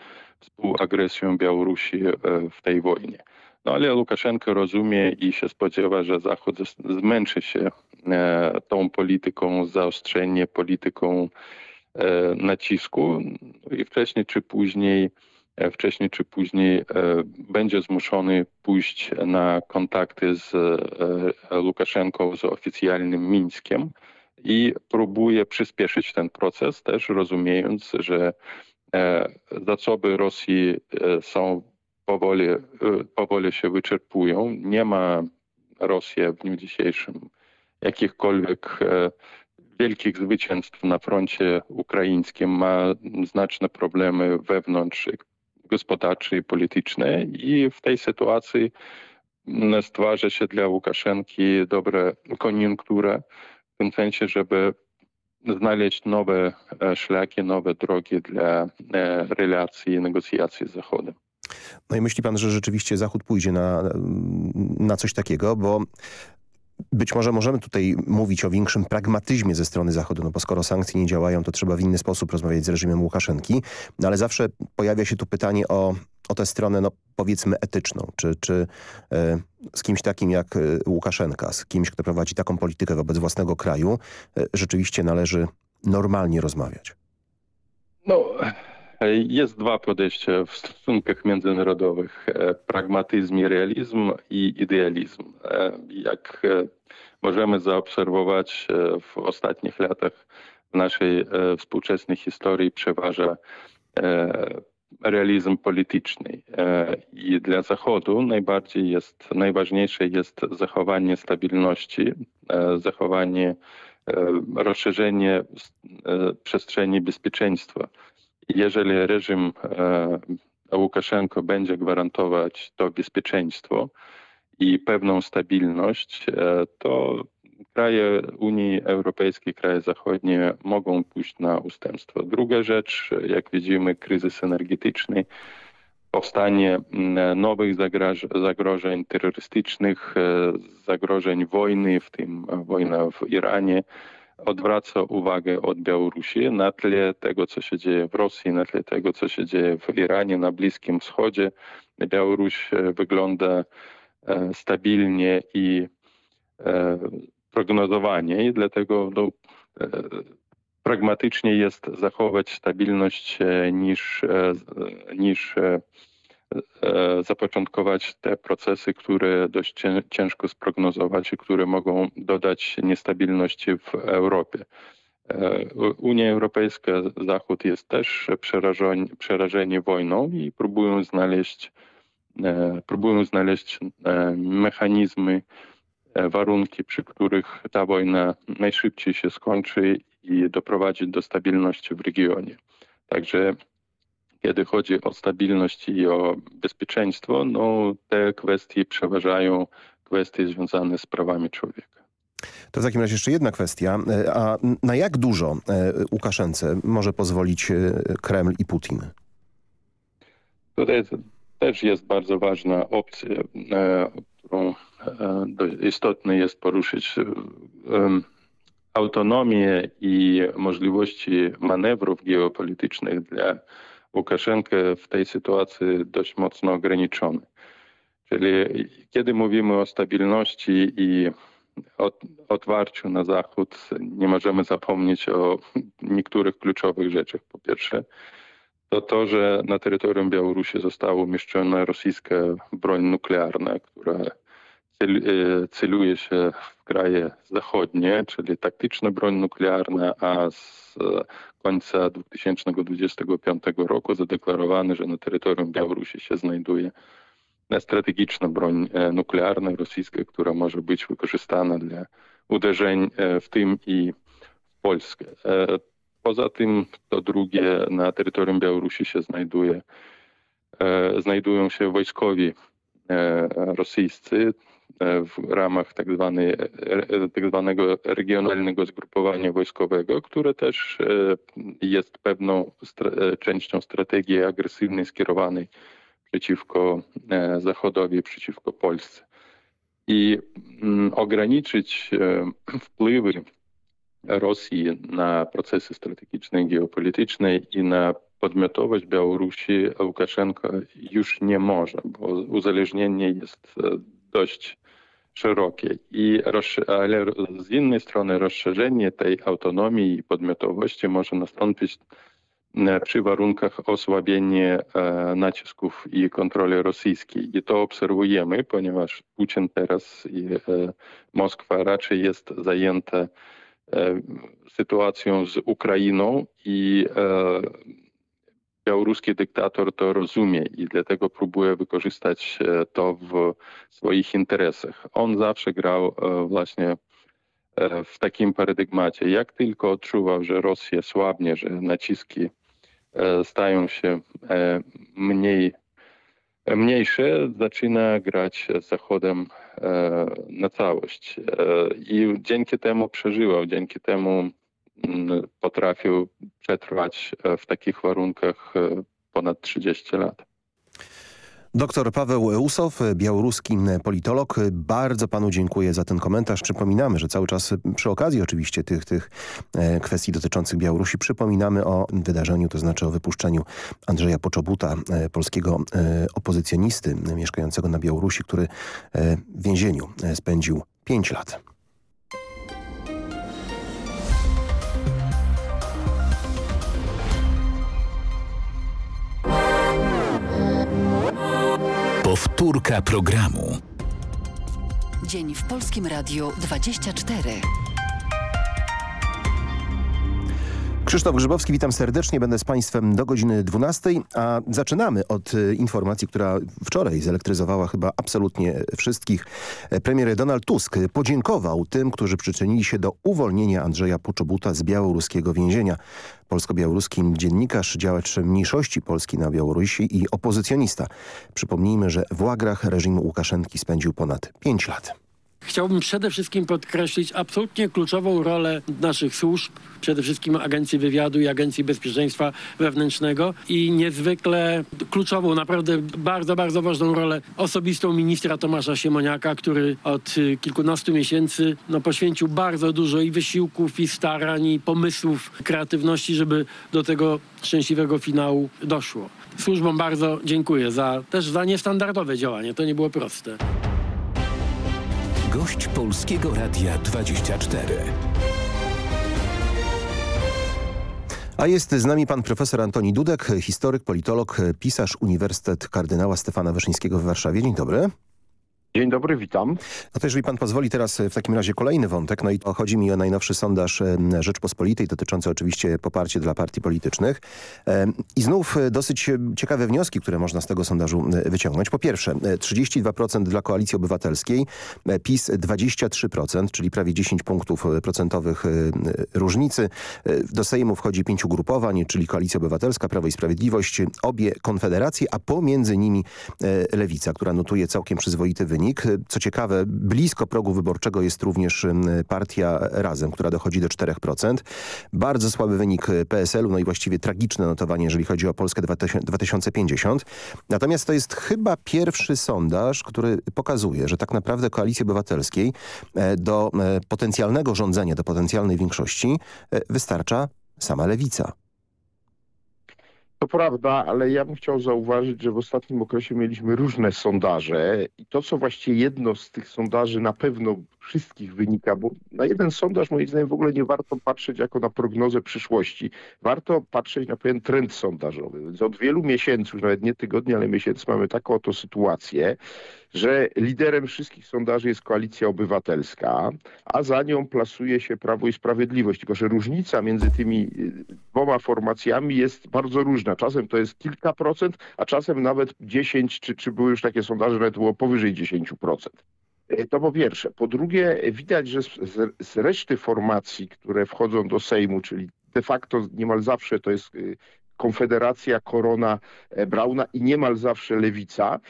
współagresją Białorusi e, w tej wojnie. No ale Łukaszenko rozumie i się spodziewa, że Zachód zmęczy się e, tą polityką zaostrzenia, polityką e, nacisku. No i wcześniej czy później wcześniej czy później będzie zmuszony pójść na kontakty z Łukaszenką, z oficjalnym Mińskiem i próbuje przyspieszyć ten proces, też rozumiejąc, że E, zasoby Rosji e, są powoli, e, powoli się wyczerpują. Nie ma Rosji w dniu dzisiejszym jakichkolwiek wielkich zwycięstw na froncie ukraińskim, ma znaczne problemy wewnątrz gospodarcze i polityczne i w tej sytuacji stwarza się dla Łukaszenki dobra koniunktura w tym sensie, żeby znaleźć nowe e, szlaki, nowe drogi dla e, relacji i negocjacji z Zachodem. No i myśli pan, że rzeczywiście Zachód pójdzie na, na coś takiego, bo być może możemy tutaj mówić o większym pragmatyzmie ze strony Zachodu, no bo skoro sankcje nie działają, to trzeba w inny sposób rozmawiać z reżimem Łukaszenki, no ale zawsze pojawia się tu pytanie o, o tę stronę, no powiedzmy etyczną, czy, czy e, z kimś takim jak e, Łukaszenka, z kimś, kto prowadzi taką politykę wobec własnego kraju, e, rzeczywiście należy normalnie rozmawiać. No, jest dwa podejścia w stosunkach międzynarodowych. Pragmatyzm i realizm i idealizm. Jak możemy zaobserwować w ostatnich latach w naszej współczesnej historii przeważa realizm polityczny. I dla Zachodu najbardziej jest, najważniejsze jest zachowanie stabilności, zachowanie, rozszerzenie przestrzeni bezpieczeństwa jeżeli reżim e, Łukaszenko będzie gwarantować to bezpieczeństwo i pewną stabilność, e, to kraje Unii Europejskiej, kraje zachodnie mogą pójść na ustępstwo. Druga rzecz, jak widzimy, kryzys energetyczny, powstanie nowych zagrożeń terrorystycznych, e, zagrożeń wojny, w tym wojna w Iranie, odwraca uwagę od Białorusi na tle tego, co się dzieje w Rosji, na tle tego, co się dzieje w Iranie, na Bliskim Wschodzie. Białoruś e, wygląda e, stabilnie i e, prognozowanie i dlatego no, pragmatycznie jest zachować stabilność niż, niż zapoczątkować te procesy, które dość ciężko sprognozować i które mogą dodać niestabilności w Europie. E, Unia Europejska, Zachód jest też przerażeni, przerażeni wojną i próbują znaleźć, e, próbują znaleźć mechanizmy, warunki, przy których ta wojna najszybciej się skończy i doprowadzi do stabilności w regionie. Także kiedy chodzi o stabilność i o bezpieczeństwo, no te kwestie przeważają kwestie związane z prawami człowieka. To w takim razie jeszcze jedna kwestia. E, a na jak dużo e, Łukaszence może pozwolić e, Kreml i Putin? Tutaj też jest bardzo ważna opcja, którą istotne jest poruszyć. Autonomię i możliwości manewrów geopolitycznych dla Łukaszenkę w tej sytuacji dość mocno ograniczony. Czyli kiedy mówimy o stabilności i otwarciu na Zachód, nie możemy zapomnieć o niektórych kluczowych rzeczach. Po pierwsze, to to, że na terytorium Białorusi została umieszczona rosyjska broń nuklearna, która celuje się w kraje zachodnie, czyli taktyczna broń nuklearna, a z końca 2025 roku zadeklarowane, że na terytorium Białorusi się znajduje strategiczna broń e, nuklearna rosyjska, która może być wykorzystana dla uderzeń e, w tym i w Polskę. E, poza tym, to drugie, na terytorium Białorusi się znajduje znajdują się wojskowi rosyjscy w ramach tak, zwanej, tak zwanego regionalnego zgrupowania wojskowego, które też jest pewną częścią strategii agresywnej skierowanej przeciwko Zachodowi, przeciwko Polsce. I mm, ograniczyć wpływy Rosji na procesy strategiczne i geopolityczne i na podmiotowość Białorusi Łukaszenko już nie może, bo uzależnienie jest dość szerokie. I ale z innej strony rozszerzenie tej autonomii i podmiotowości może nastąpić przy warunkach osłabienia nacisków i kontroli rosyjskiej. I to obserwujemy, ponieważ Putin teraz i Moskwa raczej jest zajęta sytuacją z Ukrainą i białoruski dyktator to rozumie i dlatego próbuje wykorzystać to w swoich interesach. On zawsze grał właśnie w takim paradygmacie. Jak tylko odczuwał, że Rosja słabnie, że naciski stają się mniej, mniejsze, zaczyna grać z Zachodem na całość. I dzięki temu przeżywał, dzięki temu potrafił przetrwać w takich warunkach ponad 30 lat. Doktor Paweł Usow, białoruski politolog. Bardzo panu dziękuję za ten komentarz. Przypominamy, że cały czas przy okazji oczywiście tych, tych kwestii dotyczących Białorusi przypominamy o wydarzeniu, to znaczy o wypuszczeniu Andrzeja Poczobuta, polskiego opozycjonisty mieszkającego na Białorusi, który w więzieniu spędził 5 lat. Powtórka programu. Dzień w Polskim Radiu 24. Krzysztof Grzybowski, witam serdecznie. Będę z Państwem do godziny 12, a zaczynamy od informacji, która wczoraj zelektryzowała chyba absolutnie wszystkich. Premier Donald Tusk podziękował tym, którzy przyczynili się do uwolnienia Andrzeja Poczobuta z białoruskiego więzienia. Polsko-białoruski dziennikarz, działacz mniejszości Polski na Białorusi i opozycjonista. Przypomnijmy, że w łagrach reżimu Łukaszenki spędził ponad 5 lat. Chciałbym przede wszystkim podkreślić absolutnie kluczową rolę naszych służb, przede wszystkim Agencji Wywiadu i Agencji Bezpieczeństwa Wewnętrznego i niezwykle kluczową, naprawdę bardzo, bardzo ważną rolę osobistą ministra Tomasza Siemoniaka, który od kilkunastu miesięcy no, poświęcił bardzo dużo i wysiłków, i starań, i pomysłów, kreatywności, żeby do tego szczęśliwego finału doszło. Służbom bardzo dziękuję za, też za niestandardowe działanie, to nie było proste. Gość Polskiego Radia 24. A jest z nami pan profesor Antoni Dudek, historyk, politolog, pisarz Uniwersytet Kardynała Stefana Wyszyńskiego w Warszawie. Dzień dobry. Dzień dobry, witam. No to jeżeli pan pozwoli teraz w takim razie kolejny wątek, no i chodzi mi o najnowszy sondaż Rzeczpospolitej dotyczący oczywiście poparcia dla partii politycznych. I znów dosyć ciekawe wnioski, które można z tego sondażu wyciągnąć. Po pierwsze, 32% dla Koalicji Obywatelskiej, PiS 23%, czyli prawie 10 punktów procentowych różnicy. Do Sejmu wchodzi pięciu grupowań, czyli Koalicja Obywatelska, Prawo i Sprawiedliwość, obie konfederacje, a pomiędzy nimi Lewica, która notuje całkiem przyzwoity wynik wynik. Co ciekawe, blisko progu wyborczego jest również partia Razem, która dochodzi do 4%. Bardzo słaby wynik PSL-u, no i właściwie tragiczne notowanie, jeżeli chodzi o Polskę 2050. Natomiast to jest chyba pierwszy sondaż, który pokazuje, że tak naprawdę Koalicji Obywatelskiej do potencjalnego rządzenia, do potencjalnej większości wystarcza sama Lewica. To prawda, ale ja bym chciał zauważyć, że w ostatnim okresie mieliśmy różne sondaże i to, co właściwie jedno z tych sondaży na pewno wszystkich wynika, bo na jeden sondaż moim zdaniem w ogóle nie warto patrzeć jako na prognozę przyszłości. Warto patrzeć na pewien trend sondażowy. Więc od wielu miesięcy, już nawet nie tygodni, ale miesięcy mamy taką oto sytuację, że liderem wszystkich sondaży jest Koalicja Obywatelska, a za nią plasuje się Prawo i Sprawiedliwość. Tylko, że różnica między tymi dwoma formacjami jest bardzo różna. Czasem to jest kilka procent, a czasem nawet 10, czy, czy były już takie sondaże, nawet było powyżej 10%. To po pierwsze. Po drugie, widać, że z, z reszty formacji, które wchodzą do Sejmu, czyli de facto niemal zawsze to jest Konfederacja, Korona, Brauna i niemal zawsze Lewica,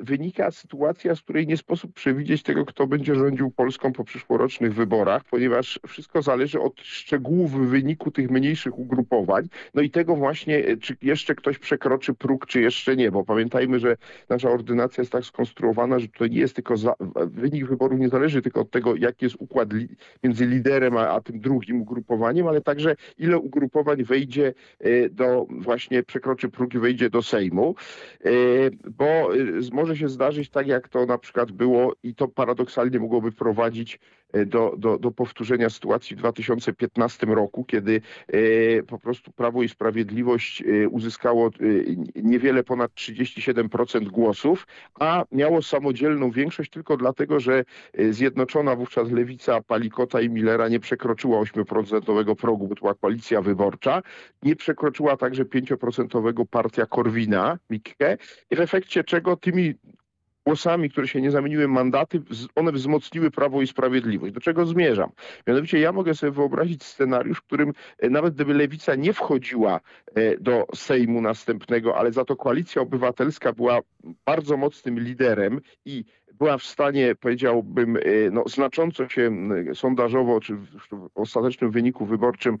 wynika sytuacja, z której nie sposób przewidzieć tego, kto będzie rządził Polską po przyszłorocznych wyborach, ponieważ wszystko zależy od szczegółów wyniku tych mniejszych ugrupowań, no i tego właśnie, czy jeszcze ktoś przekroczy próg, czy jeszcze nie, bo pamiętajmy, że nasza ordynacja jest tak skonstruowana, że to nie jest tylko za, wynik wyborów nie zależy tylko od tego, jaki jest układ li, między liderem a, a, tym drugim ugrupowaniem, ale także ile ugrupowań wejdzie y, do, właśnie przekroczy próg i wejdzie do Sejmu, y, bo y, może się zdarzyć tak, jak to na przykład było i to paradoksalnie mogłoby prowadzić do, do, do powtórzenia sytuacji w 2015 roku, kiedy po prostu Prawo i Sprawiedliwość uzyskało niewiele ponad 37% głosów, a miało samodzielną większość tylko dlatego, że zjednoczona wówczas lewica Palikota i Millera nie przekroczyła 8% progu, bo to była koalicja wyborcza. Nie przekroczyła także 5% partia Korwina, Mikke, w efekcie czego tymi głosami, które się nie zamieniły mandaty, one wzmocniły Prawo i Sprawiedliwość. Do czego zmierzam? Mianowicie ja mogę sobie wyobrazić scenariusz, w którym e, nawet gdyby Lewica nie wchodziła e, do Sejmu następnego, ale za to Koalicja Obywatelska była bardzo mocnym liderem i była w stanie, powiedziałbym, e, no, znacząco się sondażowo, czy w ostatecznym wyniku wyborczym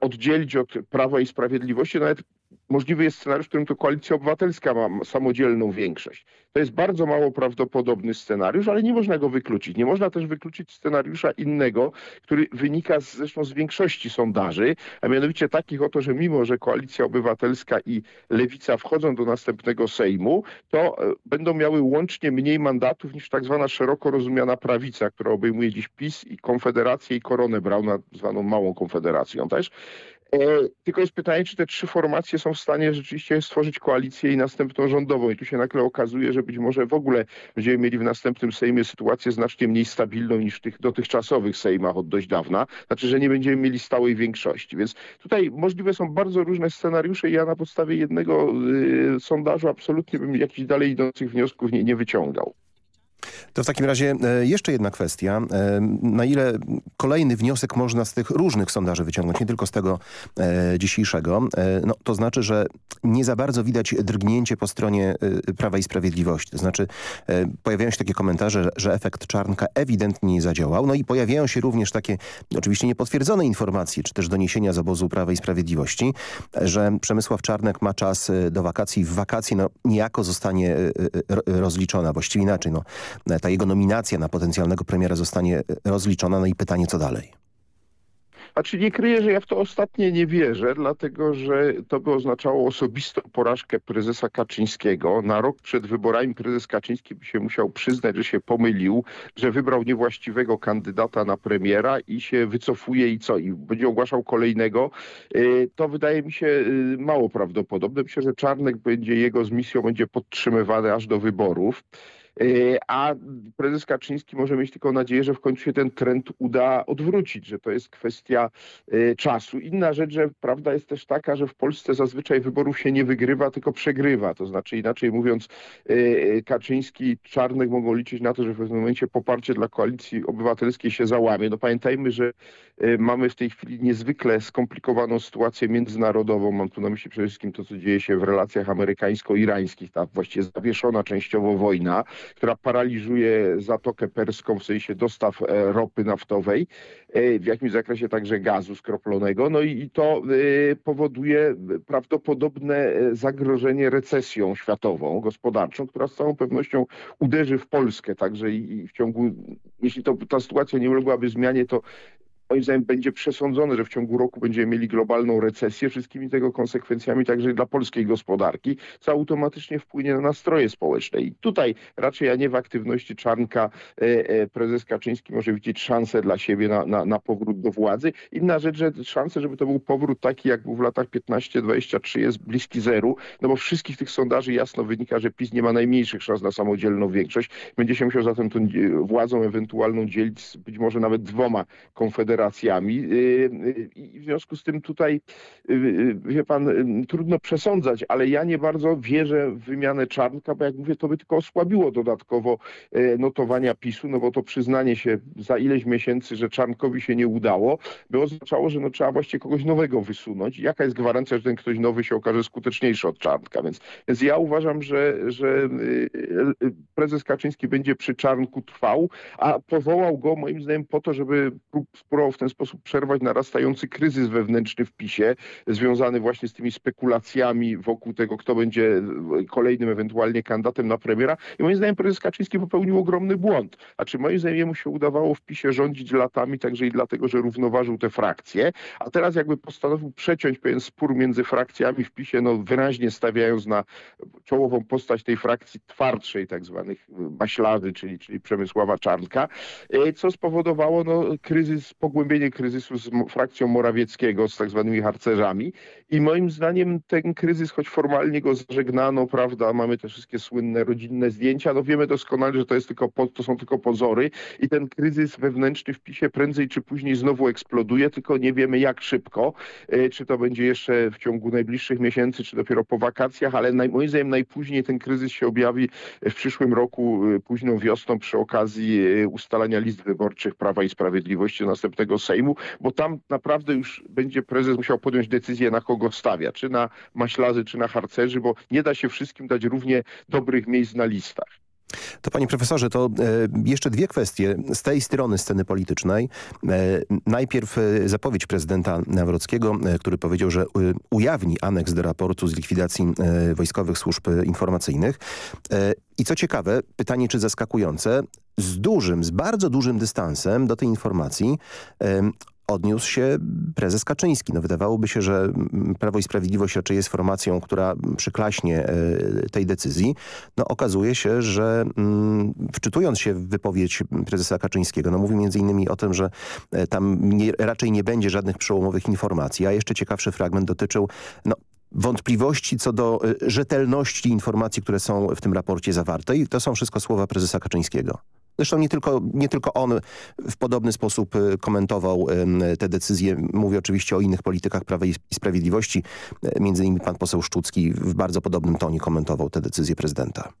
oddzielić od Prawa i Sprawiedliwości, nawet możliwy jest scenariusz, w którym to Koalicja Obywatelska ma samodzielną większość. To jest bardzo mało prawdopodobny scenariusz, ale nie można go wykluczyć. Nie można też wykluczyć scenariusza innego, który wynika z, zresztą z większości sondaży, a mianowicie takich oto, że mimo, że Koalicja Obywatelska i Lewica wchodzą do następnego Sejmu, to e, będą miały łącznie mniej mandatów niż tak zwana szeroko rozumiana prawica, która obejmuje dziś PiS i Konfederację i Koronę Brauna, zwaną Małą Konfederacją też. E, tylko jest pytanie, czy te trzy formacje są w stanie rzeczywiście stworzyć koalicję i następną rządową. I tu się nagle okazuje, że być może w ogóle będziemy mieli w następnym Sejmie sytuację znacznie mniej stabilną niż w tych dotychczasowych Sejmach od dość dawna. Znaczy, że nie będziemy mieli stałej większości. Więc tutaj możliwe są bardzo różne scenariusze i ja na podstawie jednego y, sondażu absolutnie bym jakichś dalej idących wniosków nie, nie wyciągał. To w takim razie e, jeszcze jedna kwestia. E, na ile kolejny wniosek można z tych różnych sondaży wyciągnąć, nie tylko z tego e, dzisiejszego, no, to znaczy, że nie za bardzo widać drgnięcie po stronie Prawa i Sprawiedliwości. To znaczy pojawiają się takie komentarze, że efekt Czarnka ewidentnie nie zadziałał. No i pojawiają się również takie oczywiście niepotwierdzone informacje, czy też doniesienia z obozu Prawa i Sprawiedliwości, że Przemysław Czarnek ma czas do wakacji. W wakacje no, niejako zostanie rozliczona, właściwie inaczej. No, ta jego nominacja na potencjalnego premiera zostanie rozliczona. No i pytanie, co dalej? A czy nie kryję, że ja w to ostatnie nie wierzę, dlatego że to by oznaczało osobistą porażkę prezesa Kaczyńskiego. Na rok przed wyborami prezes Kaczyński by się musiał przyznać, że się pomylił, że wybrał niewłaściwego kandydata na premiera i się wycofuje i co? I będzie ogłaszał kolejnego. Y, to wydaje mi się y, mało prawdopodobne. Myślę, że Czarnek będzie, jego z misją będzie podtrzymywany aż do wyborów. E, a prezes Kaczyński może mieć tylko nadzieję, że w końcu się ten trend uda odwrócić, że to jest kwestia e, czasu. Inna rzecz, że prawda jest też taka, że w Polsce zazwyczaj wyborów się nie wygrywa, tylko przegrywa. To znaczy inaczej mówiąc e, Kaczyński i Czarnek mogą liczyć na to, że w pewnym momencie poparcie dla koalicji obywatelskiej się załamie. No pamiętajmy, że mamy w tej chwili niezwykle skomplikowaną sytuację międzynarodową. Mam tu na myśli przede wszystkim to, co dzieje się w relacjach amerykańsko-irańskich, ta właściwie zawieszona częściowo wojna która paraliżuje Zatokę Perską w sensie dostaw e, ropy naftowej, e, w jakimś zakresie także gazu skroplonego. No i to e, powoduje prawdopodobne zagrożenie recesją światową, gospodarczą, która z całą pewnością uderzy w Polskę także i w ciągu, jeśli to, ta sytuacja nie uległaby zmianie, to moim zdaniem będzie przesądzone, że w ciągu roku będziemy mieli globalną recesję, wszystkimi tego konsekwencjami także dla polskiej gospodarki, co automatycznie wpłynie na nastroje społeczne. I tutaj raczej, a nie w aktywności Czarnka, e, e, prezes Kaczyński może widzieć szansę dla siebie na, na, na powrót do władzy. Inna rzecz, że szanse, żeby to był powrót taki, jak był w latach 15-23 jest bliski zeru, no bo wszystkich tych sondaży jasno wynika, że PiS nie ma najmniejszych szans na samodzielną większość. Będzie się musiał zatem tą władzą ewentualną dzielić być może nawet dwoma konfederacjami operacjami i w związku z tym tutaj, wie pan, trudno przesądzać, ale ja nie bardzo wierzę w wymianę Czarnka, bo jak mówię, to by tylko osłabiło dodatkowo notowania PiSu, no bo to przyznanie się za ileś miesięcy, że Czarnkowi się nie udało, by oznaczało, że no trzeba właściwie kogoś nowego wysunąć. Jaka jest gwarancja, że ten ktoś nowy się okaże skuteczniejszy od Czarnka? Więc, więc ja uważam, że, że prezes Kaczyński będzie przy Czarnku trwał, a powołał go moim zdaniem po to, żeby spróbował w ten sposób przerwać narastający kryzys wewnętrzny w PiSie, związany właśnie z tymi spekulacjami wokół tego, kto będzie kolejnym ewentualnie kandydatem na premiera. I moim zdaniem prezes Kaczyński popełnił ogromny błąd. A czy moim zdaniem mu się udawało w PiSie rządzić latami, także i dlatego, że równoważył te frakcje, a teraz jakby postanowił przeciąć pewien spór między frakcjami w PiSie, no wyraźnie stawiając na czołową postać tej frakcji twardszej, tak zwanych maślarzy, czyli, czyli Przemysława Czarnka, co spowodowało no, kryzys, pogłębienie kryzysu z frakcją Morawieckiego, z tak zwanymi harcerzami. I moim zdaniem ten kryzys, choć formalnie go zażegnano, prawda, mamy te wszystkie słynne rodzinne zdjęcia, no wiemy doskonale, że to, jest tylko, to są tylko pozory i ten kryzys wewnętrzny w PiSie prędzej czy później znowu eksploduje, tylko nie wiemy jak szybko, czy to będzie jeszcze w ciągu najbliższych miesięcy, czy dopiero po wakacjach, ale naj, moim zdaniem najpóźniej ten kryzys się objawi w przyszłym roku, późną wiosną przy okazji ustalania list wyborczych Prawa i Sprawiedliwości do następnego Sejmu, bo tam naprawdę już będzie prezes musiał podjąć decyzję na kogo stawia, czy na maślarzy, czy na harcerzy, bo nie da się wszystkim dać równie dobrych miejsc na listach. To panie profesorze, to e, jeszcze dwie kwestie z tej strony sceny politycznej. E, najpierw e, zapowiedź prezydenta Nawrockiego, który powiedział, że ujawni aneks do raportu z likwidacji wojskowych służb informacyjnych. I co ciekawe, pytanie czy zaskakujące, z dużym, z bardzo dużym dystansem do tej informacji odniósł się prezes Kaczyński. No wydawałoby się, że Prawo i Sprawiedliwość raczej jest formacją, która przyklaśnie e, tej decyzji. No okazuje się, że mm, wczytując się w wypowiedź prezesa Kaczyńskiego, no mówi między innymi o tym, że e, tam nie, raczej nie będzie żadnych przełomowych informacji, a jeszcze ciekawszy fragment dotyczył no, wątpliwości co do e, rzetelności informacji, które są w tym raporcie zawarte i to są wszystko słowa prezesa Kaczyńskiego. Zresztą nie tylko, nie tylko on w podobny sposób y, komentował te decyzje. Mówię oczywiście o innych politykach Prawa i Sprawiedliwości. E, między innymi pan poseł Szczucki w bardzo podobnym tonie komentował te decyzje prezydenta.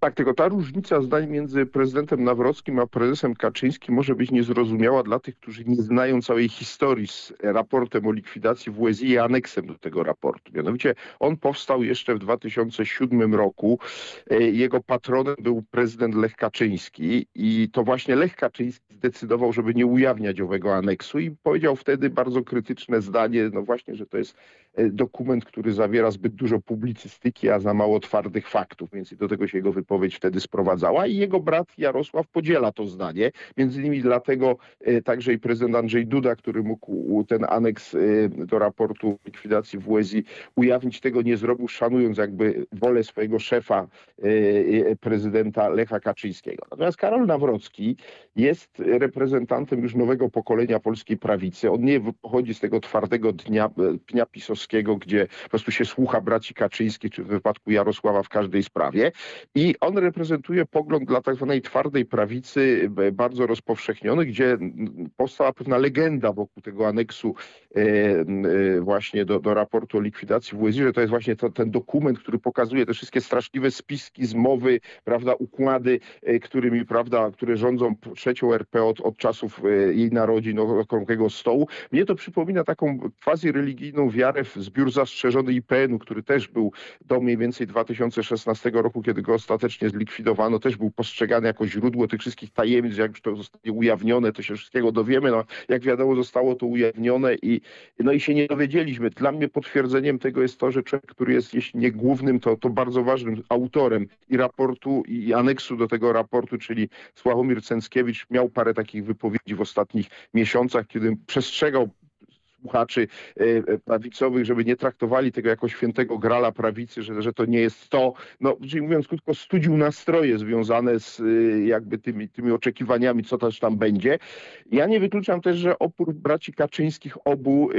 Tak, tylko ta różnica zdań między prezydentem Nawrockim a prezesem Kaczyńskim może być niezrozumiała dla tych, którzy nie znają całej historii z raportem o likwidacji WSI i aneksem do tego raportu. Mianowicie on powstał jeszcze w 2007 roku. E, jego patronem był prezydent Lech Kaczyński i to właśnie Lech Kaczyński zdecydował, żeby nie ujawniać owego aneksu i powiedział wtedy bardzo krytyczne zdanie, no właśnie, że to jest e, dokument, który zawiera zbyt dużo publicystyki, a za mało twardych faktów, więc do tego się jego wypowiedź wtedy sprowadzała i jego brat Jarosław podziela to zdanie. Między innymi dlatego e, także i prezydent Andrzej Duda, który mógł ten aneks e, do raportu likwidacji WSI ujawnić, tego nie zrobił, szanując jakby wolę swojego szefa prezydenta Lecha Kaczyńskiego. Natomiast Karol Nawrocki jest reprezentantem już nowego pokolenia polskiej prawicy. On nie pochodzi z tego twardego dnia, pnia pisowskiego, gdzie po prostu się słucha braci Kaczyńskich, czy w wypadku Jarosława w każdej sprawie. I on reprezentuje pogląd dla tak zwanej twardej prawicy, bardzo rozpowszechniony, gdzie powstała pewna legenda wokół tego aneksu e, e, właśnie do, do raportu o likwidacji WSI, że to jest właśnie to, ten dokument, który pokazuje te wszystkie straszliwe spiski, zmowy, prawda, układy, e, którymi, prawda, które rządzą trzecią RP od, od czasów jej narodzin, od okrągłego stołu. Mnie to przypomina taką quasi-religijną wiarę w zbiór zastrzeżony IPN-u, który też był do mniej więcej 2016 roku, kiedy go ostatecznie zlikwidowano, też był postrzegany jako źródło tych wszystkich tajemnic, jak już to zostanie ujawnione, to się wszystkiego dowiemy. No, jak wiadomo, zostało to ujawnione i, no i się nie dowiedzieliśmy. Dla mnie potwierdzeniem tego jest to, że człowiek, który jest, jeśli nie głównym, to, to bardzo ważnym autorem i raportu, i aneksu do tego raportu, czyli Sławomir Cęckiewicz, miał parę takich wypowiedzi w ostatnich miesiącach, kiedy przestrzegał słuchaczy prawicowych, żeby nie traktowali tego jako świętego grala prawicy, że, że to nie jest to. No, czyli mówiąc krótko, studził nastroje związane z jakby tymi, tymi oczekiwaniami, co też tam będzie. Ja nie wykluczam też, że opór braci Kaczyńskich obu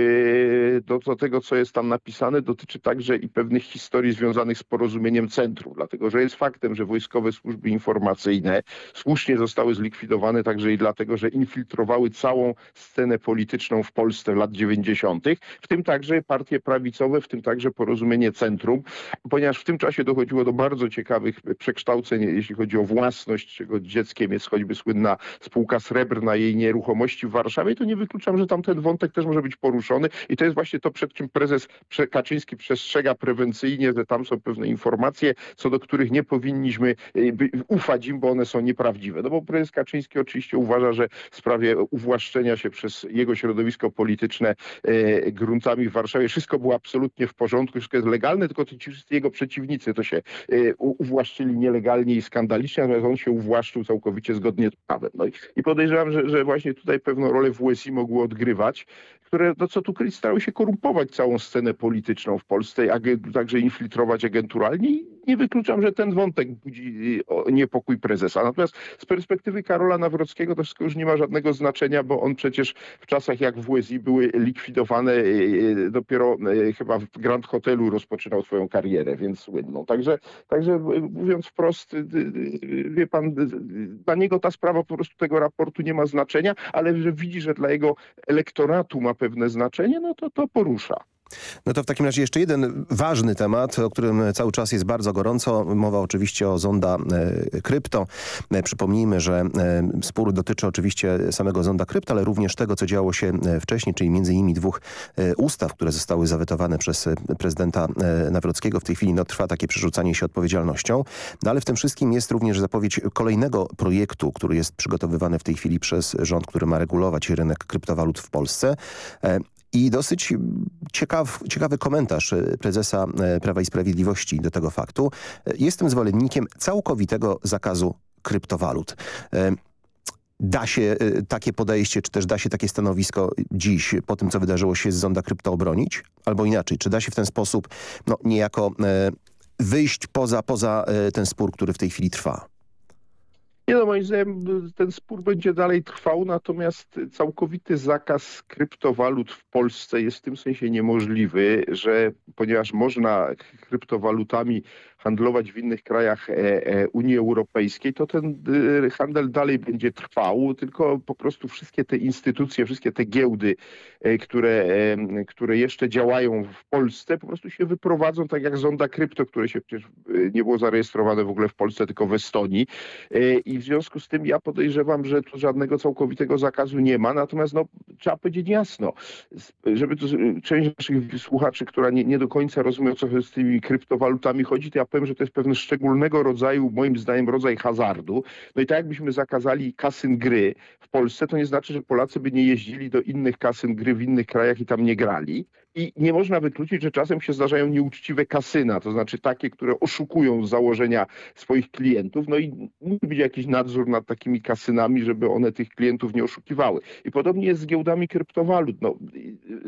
do, do tego, co jest tam napisane, dotyczy także i pewnych historii związanych z porozumieniem centrum, dlatego że jest faktem, że wojskowe służby informacyjne słusznie zostały zlikwidowane także i dlatego, że infiltrowały całą scenę polityczną w Polsce lat 90., w tym także partie prawicowe, w tym także porozumienie centrum, ponieważ w tym czasie dochodziło do bardzo ciekawych przekształceń, jeśli chodzi o własność, czego dzieckiem jest choćby słynna spółka srebrna, jej nieruchomości w Warszawie, to nie wykluczam, że tam ten wątek też może być poruszony i to jest właśnie to, przed czym prezes Kaczyński przestrzega prewencyjnie, że tam są pewne informacje, co do których nie powinniśmy ufać im, bo one są nieprawdziwe. No bo prezes Kaczyński oczywiście uważa, że w sprawie uwłaszczenia się przez jego środowisko polityczne e, gruntami w Warszawie wszystko było absolutnie w porządku, wszystko jest legalne, tylko ci wszyscy jego przeciwnicy to się e, uwłaszczyli nielegalnie i skandalicznie, natomiast on się uwłaszczył całkowicie zgodnie z prawem. No i, podejrzewam, że, że właśnie tutaj pewną rolę WSI mogło odgrywać, które, no co tu kryć, starały się korumpować całą scenę polityczną w Polsce, także infiltrować agenturalnie i nie wykluczam, że ten wątek budzi niepokój prezesa. Natomiast z perspektywy Karola Nawrockiego to wszystko już nie ma żadnego znaczenia, bo on przecież w czasach jak w WSI były likwidowane, e, e, dopiero e, chyba w Grand Hotelu rozpoczynał swoją karierę, więc słynną. Także, także mówiąc wprost, wie pan, dla niego ta sprawa po prostu tego raportu nie ma znaczenia, ale że widzi, że dla jego elektoratu ma pewne znaczenie, no to to porusza. No to w takim razie jeszcze jeden ważny temat, o którym cały czas jest bardzo gorąco. Mowa oczywiście o zonda e, krypto. E, przypomnijmy, że e, spór dotyczy oczywiście samego zonda krypto, ale również tego, co działo się wcześniej, czyli między innymi dwóch ustaw, które zostały zawetowane przez prezydenta Nawrockiego. W tej chwili no, trwa takie przerzucanie się odpowiedzialnością. No ale w tym wszystkim jest również zapowiedź kolejnego projektu, który jest przygotowywany w tej chwili przez rząd, który ma regulować rynek kryptowalut w Polsce. I dosyć ciekaw, ciekawy komentarz e, prezesa e, Prawa i Sprawiedliwości do tego faktu. E, jestem zwolennikiem całkowitego zakazu kryptowalut. Da się takie podejście, czy też da się takie stanowisko dziś po tym, co wydarzyło się z zonda krypto obronić? Albo inaczej, czy da się w ten sposób no, niejako wyjść poza, poza ten spór, który w tej chwili trwa? Nie no, moim zdaniem ten spór będzie dalej trwał, natomiast całkowity zakaz kryptowalut w Polsce jest w tym sensie niemożliwy, że ponieważ można kryptowalutami handlować w innych krajach e, e, Unii Europejskiej, to ten e, handel dalej będzie trwał, tylko po prostu wszystkie te instytucje, wszystkie te giełdy, które, które jeszcze działają w Polsce, po prostu się wyprowadzą, tak jak Zonda Krypto, które się przecież nie było zarejestrowane w ogóle w Polsce, tylko w Estonii. I w związku z tym ja podejrzewam, że tu żadnego całkowitego zakazu nie ma, natomiast no, trzeba powiedzieć jasno, żeby to, część naszych słuchaczy, która nie, nie do końca rozumie, o co z tymi kryptowalutami chodzi, to ja powiem, że to jest pewien szczególnego rodzaju, moim zdaniem, rodzaj hazardu. No i tak jakbyśmy zakazali kasyn gry w Polsce, to nie znaczy, że Polacy by nie jeździli do innych kasyn gry w innych krajach i tam nie grali. I nie można wykluczyć, że czasem się zdarzają nieuczciwe kasyna, to znaczy takie, które oszukują z założenia swoich klientów. No i musi być jakiś nadzór nad takimi kasynami, żeby one tych klientów nie oszukiwały. I podobnie jest z giełdami kryptowalut. No,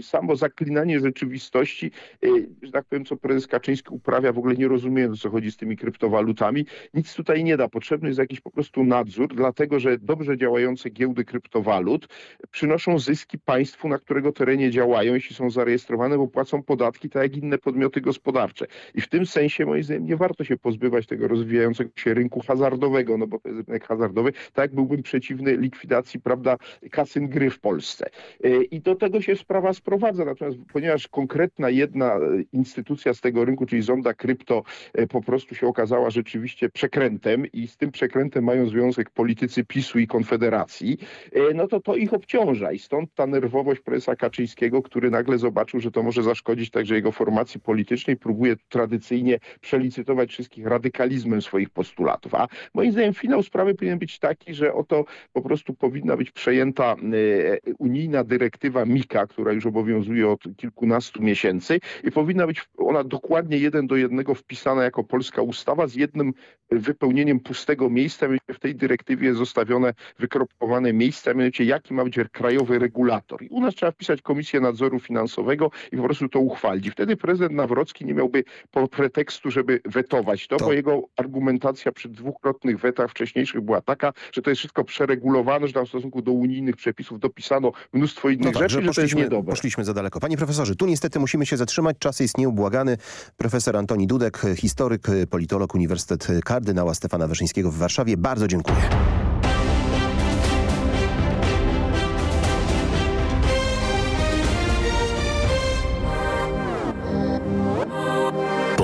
samo zaklinanie rzeczywistości, y, że tak powiem, co prezes Kaczyński uprawia, w ogóle nie rozumiem, o co chodzi z tymi kryptowalutami. Nic tutaj nie da. Potrzebny jest jakiś po prostu nadzór, dlatego że dobrze działające giełdy kryptowalut przynoszą zyski państwu, na którego terenie działają, jeśli są zarejestrowane bo płacą podatki tak jak inne podmioty gospodarcze. I w tym sensie moim zdaniem nie warto się pozbywać tego rozwijającego się rynku hazardowego, no bo to jest rynek hazardowy, tak byłbym przeciwny likwidacji, prawda, kasyn gry w Polsce. E, I do tego się sprawa sprowadza, natomiast ponieważ konkretna jedna instytucja z tego rynku, czyli Zonda Krypto e, po prostu się okazała rzeczywiście przekrętem i z tym przekrętem mają związek politycy PiSu i Konfederacji, e, no to to ich obciąża i stąd ta nerwowość prezesa Kaczyńskiego, który nagle zobaczył, że to może zaszkodzić także jego formacji politycznej. Próbuje tradycyjnie przelicytować wszystkich radykalizmem swoich postulatów. A moim zdaniem finał sprawy powinien być taki, że oto po prostu powinna być przejęta e, unijna dyrektywa MIKA, która już obowiązuje od kilkunastu miesięcy i powinna być ona dokładnie jeden do jednego wpisana jako polska ustawa z jednym wypełnieniem pustego miejsca. W tej dyrektywie zostawione, wykropkowane miejsca, mianowicie jaki ma być krajowy regulator. I u nas trzeba wpisać Komisję Nadzoru Finansowego i po prostu to uchwalić. Wtedy prezydent Nawrocki nie miałby pretekstu, żeby wetować to, to, bo jego argumentacja przy dwukrotnych wetach wcześniejszych była taka, że to jest wszystko przeregulowane, że tam w stosunku do unijnych przepisów dopisano mnóstwo innych no rzeczy, tak, że, że to jest niedobre. Poszliśmy za daleko. Panie profesorze, tu niestety musimy się zatrzymać. Czas jest nieubłagany. Profesor Antoni Dudek, historyk, politolog, Uniwersytet Kardynała Stefana Wyszyńskiego w Warszawie. Bardzo dziękuję.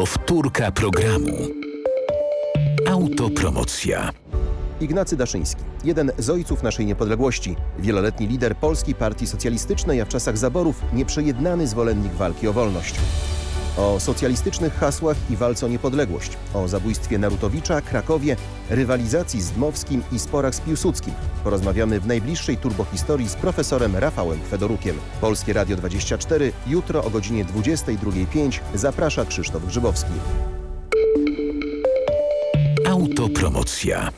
Powtórka programu. Autopromocja. Ignacy Daszyński, jeden z ojców naszej niepodległości, wieloletni lider Polskiej Partii Socjalistycznej, a w czasach zaborów nieprzejednany zwolennik walki o wolność. O socjalistycznych hasłach i walce o niepodległość, o zabójstwie Narutowicza, Krakowie, rywalizacji z Dmowskim i sporach z Piłsudskim. Porozmawiamy w najbliższej turbohistorii z profesorem Rafałem Fedorukiem. Polskie Radio 24, jutro o godzinie 22.05 zaprasza Krzysztof Grzybowski. Autopromocja.